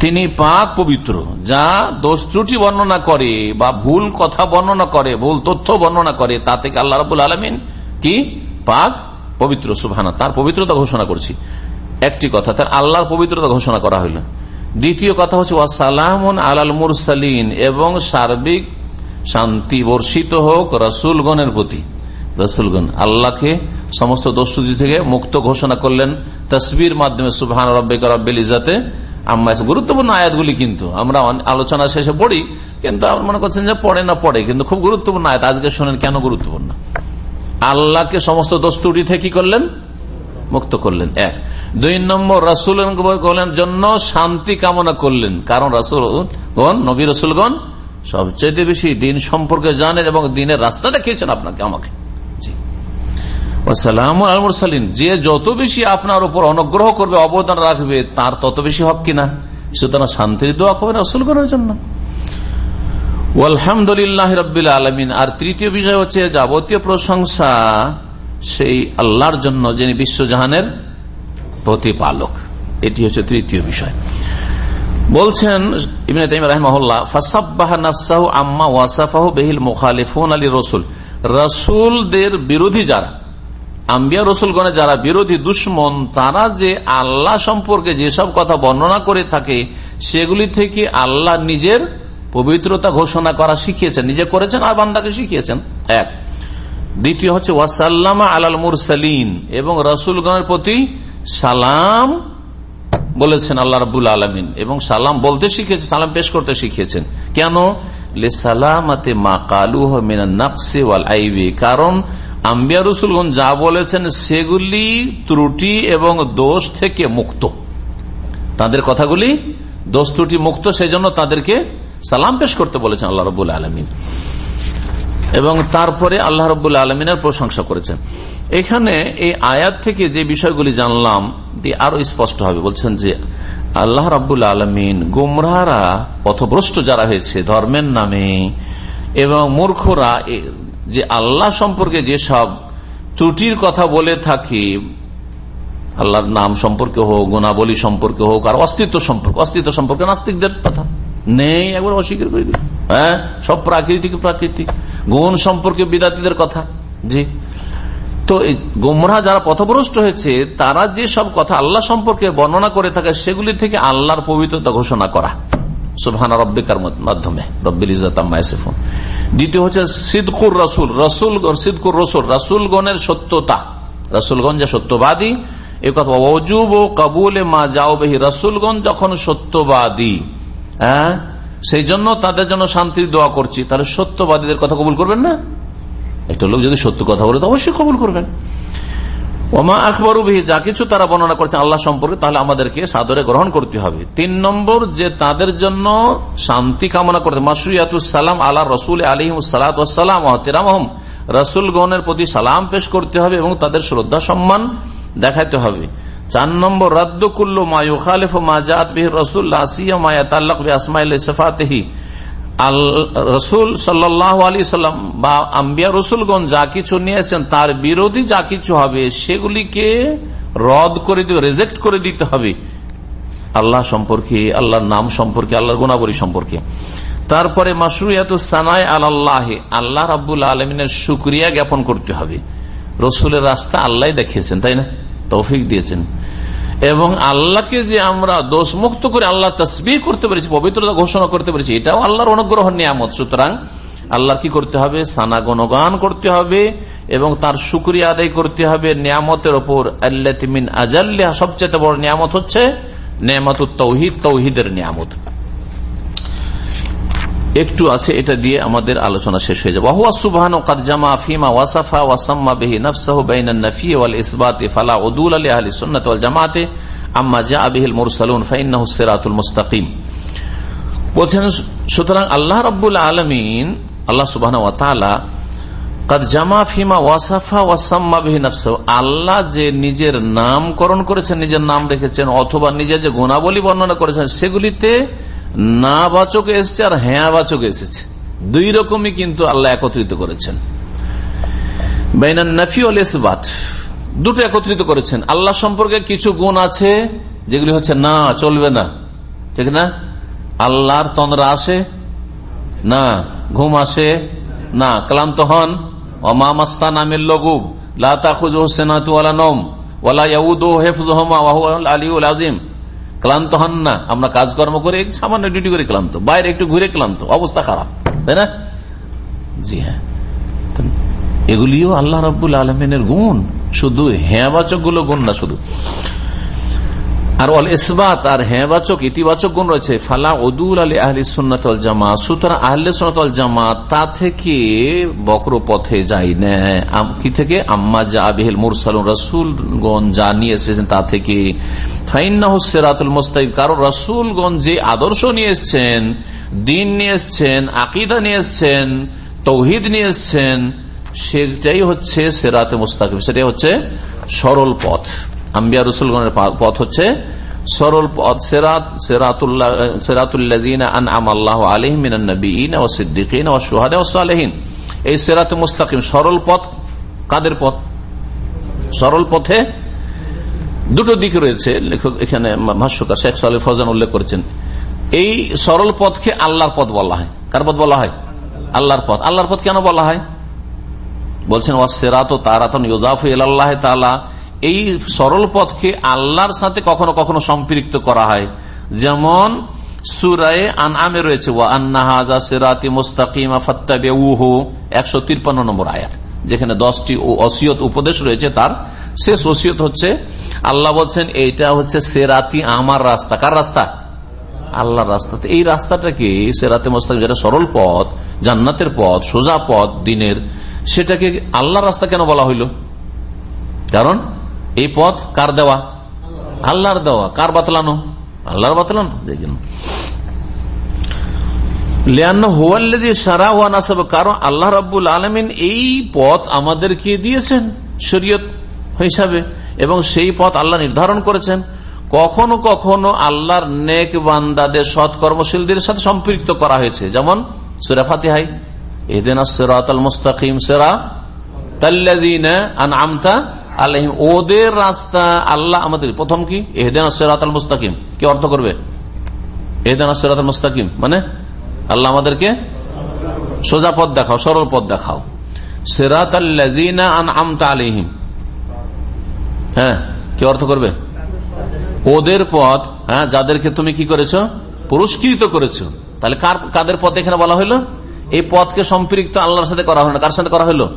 তিনি পাক পবিত্র, যা দোষ ত্রুটি বর্ণনা করে বা ভুল কথা বর্ণনা করে, ভুল তথ্য বর্ণনা করে, তা থেকে আল্লাহ রবুল আলমিন কি? পাক পবিত্র সুভানা তার পবিত্রতা ঘোষণা করছি। একটি কথা, তার আল্লাহর পবিত্রতা ঘোষণা করা হইল। দ্বিতীয় কথা হচ্ছে ওয়াসালাম আলাল মুরসালিন, এবং সার্বিক শান্তি বর্ষিত হোক রসুলগণের প্রতি। রসুলগণ, আল্লাহকে সমস্ত দোস্তুতি থেকে মুক্ত ঘোষণা করলেন। তসবির মাধ্যমে সুবহান রব্বিক রব্বিল ইজাতে আম্মা গুরুত্বপূর্ণ আয়াতগুলি কিন্তু আমরা আলোচনা শেষে পড়ি, কিন্তু মনে করছেন যে পড়ে না পড়ে, কিন্তু খুব গুরুত্বপূর্ণ আয়াত। আজকে শোনেন কেন গুরুত্বপূর্ণ? আল্লাহকে সমস্ত দোস্তুটি থেকে কি করলেন? মুক্ত করলেন। এক। দুই নম্বর রাসুল জন্য শান্তি কামনা করলেন। কারণ রাসুলগণ, নবী রসুলগণ সবচেয়ে বেশি দিন সম্পর্কে জানেন এবং দিনের রাস্তা দেখিয়েছেন আপনাকে, আমাকে। যে যত বেশি আপনার উপর অনুগ্রহ করবে, অবদান রাখবে, তার তত বেশি হক কিনা? সুতরাং শান্তির দোয়া করবেন করার জন্য। আলহামদুলিল্লাহ রবিল আলমিন। আর তৃতীয় বিষয় হচ্ছে যাবতীয় প্রশংসা সেই আল্লাহর জন্য যিনি বিশ্বজাহানের প্রতিপালক। এটি হচ্ছে তৃতীয় বিষয়। বলছেন আম্মা ওয়াসাফাহ বেহিল মুখালিফুন আলী রসুল রসুলদের বিরোধী যারা, আম্বিয়া রসুলগণে যারা বিরোধী দুশ্মন, তারা যে আল্লাহ সম্পর্কে যেসব কথা বর্ণনা করে থাকে, সেগুলি থেকে আল্লাহ নিজের পবিত্রতা ঘোষণা করা শিখিয়েছেন, নিজে করেছেন আর বান্দাকে শিখিয়েছেন। এক। দ্বিতীয় হচ্ছে, ওয়াসাল্লামা আলাল মুরসালিন। এবং রসুলগণের প্রতি সালাম বলেছেন আল্লাহ রবুল আলমিন এবং সালাম বলতে শিখিয়েছেন সালাম পেশ করতে শিখিয়েছেন। কেন? সালামাতে মা কালু মিনান্নাকসে ওয়াল আইবি। কারণ আম্বিয়া রসুলগঞ্জ যা বলেছেন সেগুলি ত্রুটি এবং দোষ থেকে মুক্ত। তাদের কথাগুলি দোষ ত্রুটি মুক্ত সেই জন্য তাদেরকে সালাম পেশ করতে বলেছেন আল্লাহ রবুল আলমিন। এবং তারপরে আল্লাহ রবুল্লা আলমিনের প্রশংসা করেছেন। এখানে এই আয়াত থেকে যে বিষয়গুলি জানলাম আরও স্পষ্ট হবে। বলছেন যে, আল্লাহ রাবুল আলমিন গুমরাহারা, পথভ্রষ্ট যারা হয়েছে, ধর্মের নামে, এবং মূর্খরা যে আল্লাহ সম্পর্কে যেসব ত্রুটির কথা বলে থাকি, আল্লাহর নাম সম্পর্কে হোক, গুণাবলী সম্পর্কে হোক, আর অস্তিত্ব সম্পর্কে অস্তিত্ব সম্পর্কে নাস্তিকদের কথা নেই, একবার অস্বীকার করে দিল হ্যাঁ? সব প্রাকৃতিক প্রাকৃতিক। গুণ সম্পর্কে বিদাতিদের কথা। জি। তো গোমরা যারা পথভ্রষ্ট হয়েছে, তারা যে সব কথা আল্লাহ সম্পর্কে বর্ণনা করে থাকে, সেগুলি থেকে আল্লাহর পবিত্রতা ঘোষণা করা। সুবহানা রব্বিকার মাধ্যমে। রব্বিল ইজাতাম্মাইসিফুন দ্বিতীয় হচ্ছে সিদকুর রসুল। রসুল সিদকুর রসুল। রসুলগণের সত্যতা। রসুলগণ সত্যবাদী, এ কথা অজুব ও কাবুল মা যাও বেহি। রসুলগঞ্জ যখন সত্যবাদী হ্যাঁ সেই জন্য তাদের জন্য শান্তির দোয়া করছি। তাহলে সত্যবাদীদের কথা কবুল করবেন না? একটা লোক যদি সত্য কথা বলে, তো অবশ্যই কবুল করবেন। ওমা আকবর যা কিছু তারা বর্ণনা করছে আল্লাহ সম্পর্কে, তাহলে আমাদেরকে সাদরে গ্রহণ করতে হবে। তিন নম্বর, যে তাদের জন্য শান্তি কামনা করতে মাসুয়াতুসালাম আল্লাহ রসুল আলিম সালাতাম তেরামহম রসুলগণের প্রতি সালাম পেশ করতে হবে এবং তাদের শ্রদ্ধা, সম্মান দেখাতে হবে। চার নম্বর রাদ্দকুল্ল মায়ু খালিফ মা জাত বিহ রসুল আসিয়া আসমাইল সফাতেহি। রসুল সাল্লাহ আলী সাল্লাম বা আম্বিয়া রসুলগঞ্জ যা কিছু নিয়েছেন, তার বিরোধী যা কিছু হবে, সেগুলিকে রদ করে দিতে রেজেক্ট করে দিতে হবে। আল্লাহ সম্পর্কে, আল্লাহর নাম সম্পর্কে, আল্লাহর গুণাবলী সম্পর্কে। তারপরে মাসরুয়াত সানায় আল্লাহ আল্লাহ রাবুল আলমিনের সুক্রিয়া জ্ঞাপন করতে হবে। রসুলের রাস্তা আল্লাহ দেখিয়েছেন, তাই না? তৌফিক দিয়েছেন। এবং আল্লাহকে যে আমরা দোষ মুক্ত করে আল্লাহ তসবি করতে পেরেছি, পবিত্রতা ঘোষণা করতে পেরেছি, এটাও আল্লাহর অনুগ্রহ নিয়ামত। সুতরাং আল্লাহ কি করতে হবে? সানা গণগান করতে হবে এবং তার সুক্রিয়া আদায় করতে হবে নিয়ামতের ওপর। আল্লাহ আজাল্লাহ সবচেয়ে বড় নিয়ামত হচ্ছে নিয়ামত তৌহিদ, তৌহিদের নিয়ামত। একটু আছে, এটা দিয়ে আমাদের আলোচনা শেষ হয়ে যাবে। ওয়াহুয়া সুবহান কাদ জামা ফিমা ওয়াসাফা ওয়াসাম্মা বিহি নফসাহু বাইনান নফি ওয়াল ইসবাত ফালা উদুল আলি আহলি সুন্নাত ওয়াল জামাতে আম্মা জা বিহিল মুরসালুন ফাইন্নাহু সিরাতুল মুস্তাকিম। বলছেন, সুতরাং আল্লাহ রাব্বুল আলামিন, আল্লাহ সুবহানাহু ওয়া তাআলা কাদ জামা ফিমা ওয়াসাফা ওয়াসাম্মা আল্লাহ যে নিজের নামকরণ করেছেন, নিজের নাম রেখেছেন, অথবা নিজের যে গুণাবলী বর্ণনা করেছেন, সেগুলিতে না বাচক এসেছে আর হ্যাঁ বাচক এসেছে। দুই রকমই কিন্তু আল্লাহ একত্রিত করেছেন। দুটো একত্রিত করেছেন। আল্লাহ সম্পর্কে কিছু গুণ আছে, যেগুলি হচ্ছে, না, চলবে না। ঠিক না? আল্লাহর তন্দ্রা আসে, না, ঘুম আসে, না, ক্লান্ত হন। অমামাস্তা নামের লঘুব লাখুজ হোসেনাত নম ওয়ালা আলিউল আজিম ক্লান্ত হন না। আমরা কাজকর্ম করে সামান্য ডিউটি করে ক্লান্ত। বাইরে একটু ঘুরে ক্লান্ত। অবস্থা খারাপ। তাই না? জি হ্যাঁ। এগুলিও আল্লাহ রব্বুল আলমিনের গুণ। শুধু হ্যাঁ বাচকগুলো গুণ না শুধু। আর অল ইসবাত, আর হ্যাঁবাচক ইতিবাচক গুণ রয়েছে। ফালা ওদুল আলী আহলি সুন্নাতল জামা সুতরাং আহলে সুন্নাতল জামা তা থেকে বক্র পথে যাই না। কি থেকে? আম্মা যা আবিহিল মুরসাল রসুলগণ যা নিয়ে এসেছেন তা থেকে। ফাইন্না হুসেরাতুল মোস্তাইব কারণ রসুলগণ যে আদর্শ নিয়ে এসছেন, দিন নিয়ে এসছেন, আকিদা নিয়ে এসছেন, তৌহিদ নিয়ে এসছেন, সেটাই হচ্ছে সেরাতে মুস্তাকিম, সেটাই হচ্ছে সরল পথ। আম্বিয়া রসুলগণের পথ হচ্ছে, সরল পথ সেরাত সেরাতুল্লাহ সালেহীন। এই সেরাতে মুস্তাকিম সরল পথ কাদের পথ? সরল পথে দুটো দিক রয়েছে, লেখক এখানে ভাষ্যকার শেখ সালে ফজান উল্লেখ করেছেন। এই সরল পথকে আল্লাহর পথ বলা হয়। কার পথ বলা হয়? আল্লাহর পথ। আল্লাহর পথ কেন বলা হয়? বলছেন ওয়াসেরাত তারাতন ইউজাফ আল্লাহ তালা এই সরল পথকে আল্লাহর সাথে কখনো কখনো সম্পৃক্ত করা হয়। যেমন সুরায় আনআমে রয়েছে, ওয়া আন্না হাজা সিরাতি মুস্তাকিমা ফাত্তাবিউহু 153 নম্বর আয়াত, যেখানে 10টি ওসিয়ত উপদেশ রয়েছে তার। শেষ ওসিয়ত হচ্ছে, আল্লাহ বলছেন, এইটা হচ্ছে সেরাতি আমার রাস্তা। কার রাস্তা? আল্লাহর রাস্তা। এই রাস্তাটাকে সেরাতে মোস্তাকিম, যেটা সরল পথ, জান্নাতের পথ, সোজা পথ, দিনের, সেটাকে আল্লাহর রাস্তা কেন বলা হইল? কারণ এই পথ কার দেওয়া? আল্লাহর দেওয়া। কার বাতলানো? আল্লাহর বাতলানো দেখেন কারণ আল্লাহ রাবুল আলমিন এই পথ আমাদেরকে দিয়েছেন শরীয়ত হিসাবে, এবং সেই পথ আল্লাহ নির্ধারণ করেছেন। কখনো কখনো আল্লাহর নেক বান্দাদের সৎ কর্মশীলদের সাথে সম্পৃক্ত করা হয়েছে। যেমন সুরা ফাতিহাই এদিন সেরাত মুস্তাকিম সেরা আমতা আলহিম ওদের রাস্তা আল্লাহ আমাদের। প্রথম কি? এহদেন সেরাত আল মুস্তাকিম। কি অর্থ করবে? এহদেন সেরাত আল মুস্তাকিম। মানে? আল্লাহ আমাদেরকে সোজা পথ দেখাও, সরল পথ দেখাও। সেরাত আন আমতা আলহিম হ্যাঁ কি অর্থ করবে? ওদের পথ হ্যাঁ যাদেরকে তুমি কি করেছ? পুরস্কৃত করেছ। তাহলে কার, কাদের পথ এখানে বলা হলো এই পথকে সম্পৃক্ত আল্লাহর সাথে করা হলো না। কার সাথে করা হলো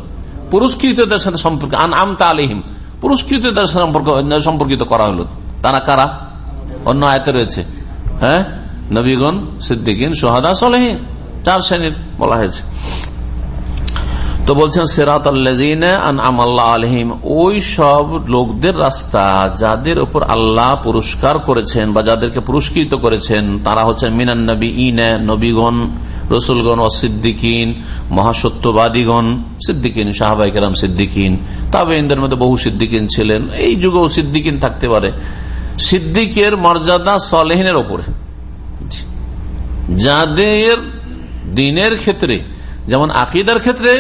পুরস্কৃতদের সাথে সম্পর্ক, আন আমতা আলিহিম পুরস্কৃতদের সম্পর্কিত করা হলো। তারা কারা? অন্য আয়তে রয়েছে। হ্যাঁ? নবীগণ, সিদ্দিকিন সোহাদা সলেহীন। চার শ্রেণির বলা হয়েছে। তো বলছেন, সেরাত আলহিম ওই সব লোকদের রাস্তা যাদের উপর আল্লাহ পুরস্কার করেছেন বা যাদেরকে পুরস্কৃত করেছেন, তারা হচ্ছেন মিনান নবী ইনে নবীগণ, রসুলগণ ও সিদ্দিকিন মহাসত্যবাদীগণ, সিদ্দিকিন সাহাবাই কেরাম সিদ্দিকিন তবে এদের মধ্যে বহু সিদ্দিকিন ছিলেন। এই যুগেও সিদ্দিকিন থাকতে পারে। সিদ্দিকের মর্যাদা সলেহিনের ওপরে। যাদের দিনের ক্ষেত্রে, যেমন আকিদার ক্ষেত্রে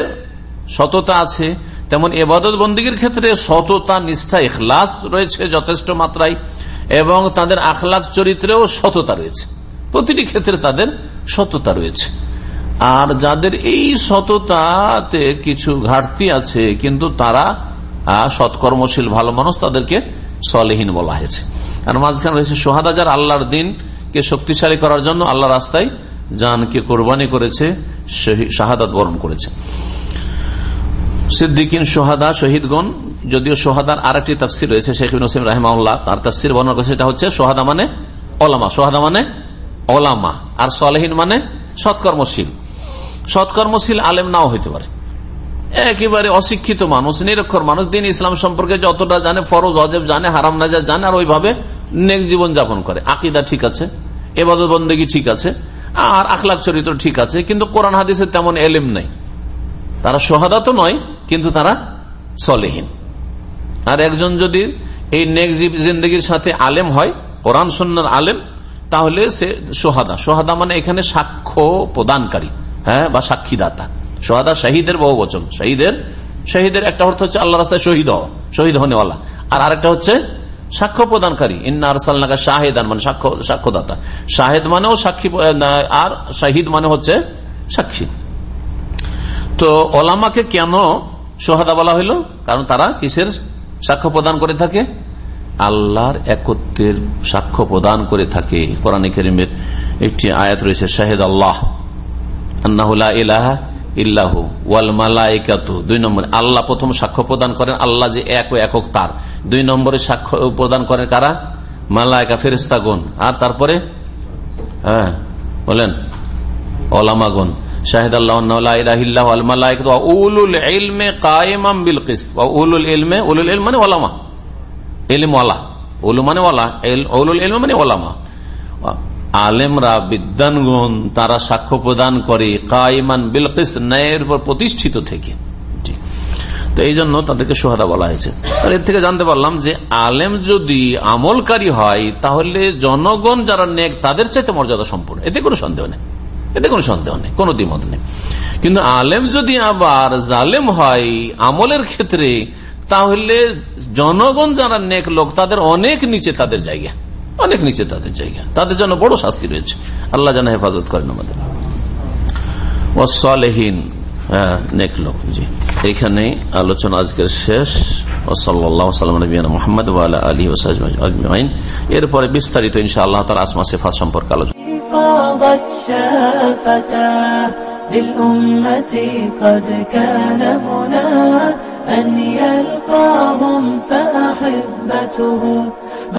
সততা আছে, তেমন এবাদত বন্দীগীর ক্ষেত্রে সততা, নিষ্ঠা এখলাস রয়েছে যথেষ্ট মাত্রায়, এবং তাদের আখলাখ চরিত্রেও সততা রয়েছে। প্রতিটি ক্ষেত্রে তাদের সততা রয়েছে। আর যাদের এই সততাতে কিছু ঘাটতি আছে, কিন্তু তারা সৎকর্মশীল, ভালো মানুষ, তাদেরকে সলেহীন বলা হয়েছে। আর মাঝখানে রয়েছে সোহাদা, যার আল্লাহর দিনকে শক্তিশালী করার জন্য আল্লাহ রাস্তায় জানকে কোরবানি করেছে শাহাদাত বরণ করেছে। সিদ্দিকিন সোহাদা, শহীদগণ, যদিও সোহাদার আর একটি তফসির রয়েছে শেখ নসিম রাহমাউল্লাহ তার তফসির বর্ণনা করেছে, সেটা হচ্ছে সোহাদা মানে অলামা সোহাদা মানে অলামা আর সলেহীন মানে সৎকর্মশীল। সৎকর্মশীল আলেম নাও হইতে পারে। একেবারে অশিক্ষিত মানুষ, নিরক্ষর মানুষ, দিন ইসলাম সম্পর্কে যতটা জানে, ফরজ, অজেব জানে, হারাম নাজা জানে, আর ওইভাবে নেক জীবন যাপন করে। আকিদা ঠিক আছে, এবাদত বন্দেগী ঠিক আছে, আর আখলাখ চরিত্র ঠিক আছে, কিন্তু কোরআন হাদিসের তেমন এলেম নেই। তারা সোহাদা তো নয় কিন্তু তারা সলেহীন। আর একজন যদি এই নেক জিন্দগির সাথে আলেম হয়, কোরআন সন্ন্যার আলেম, তাহলে সে সোহাদা। সোহাদা মানে এখানে সাক্ষ্য প্রদানকারী হ্যাঁ বা সাক্ষীদাতা। সোহাদা শহীদের বহু বচন শহীদের শহীদের একটা অর্থ হচ্ছে আল্লাহ রাস্তায় শহীদ হওয়া, শহীদ হনেওয়ালা আর আরেকটা হচ্ছে সাক্ষ্য প্রদানকারী। ইন্নার সাল্লাকা শাহেদান মানে সাক্ষ্য, সাক্ষ্যদাতা। শাহেদ মানেও সাক্ষী, আর শাহিদ মানে হচ্ছে সাক্ষী। তো ওলামাকে কেন সোহাদা বলা হইল, কারণ তারা কিসের সাক্ষ্য প্রদান করে থাকে? আল্লাহর একত্রের সাক্ষ্য প্রদান করে থাকে। কোরআন করিমের একটি আয়াত রয়েছে, শাহেদ আল্লাহ। ইল্লাহু ওয়াল দুই নম্বরে, আল্লাহ প্রথম সাক্ষ্য প্রদান করেন, আল্লাহ যে এক ও একক তার। দুই নম্বরে সাক্ষ্য প্রদান করেন কারা? মালায়কা ফেরিস্তাগুন আর তারপরে হ্যাঁ বলেন ওলামাগুন শাহিদ মানে মানে মানে আলেমরা তারা সাক্ষ্য প্রদান করে কাইমান বিলকিস ন্যায়ের উপর প্রতিষ্ঠিত থেকে। তো এই জন্য তাদেরকে সোহাদা বলা হয়েছে। তার এর থেকে জানতে পারলাম যে আলেম যদি আমলকারী হয়, তাহলে জনগণ যারা নেক, তাদের চাইতে মর্যাদা সম্পূর্ণ। এতে কোনো সন্দেহ নেই। এতে কোনো সন্দেহ নেই, কোনো দ্বিমত নেই। কিন্তু আলেম যদি আবার জালেম হয় আমলের ক্ষেত্রে, তাহলে জনগণ যারা নেক লোক, তাদের অনেক নিচে তাদের জায়গা, অনেক নিচে তাদের জায়গা। তাদের জন্য বড় শাস্তি রয়েছে। আল্লাহ যেন হেফাজত করেন আমাদের। ওসলেহীন নেক লোক, জি। এইখানে আলোচনা আজকের শেষ। মোহাম্মদ আলী ওসাইন এরপরে বিস্তারিত ইনশা আল্লাহ তার আসমা সেফাত সম্পর্কে আলোচনা فاضت شافتاه للأمة قد كان منى أن يلقاهم فأحبته.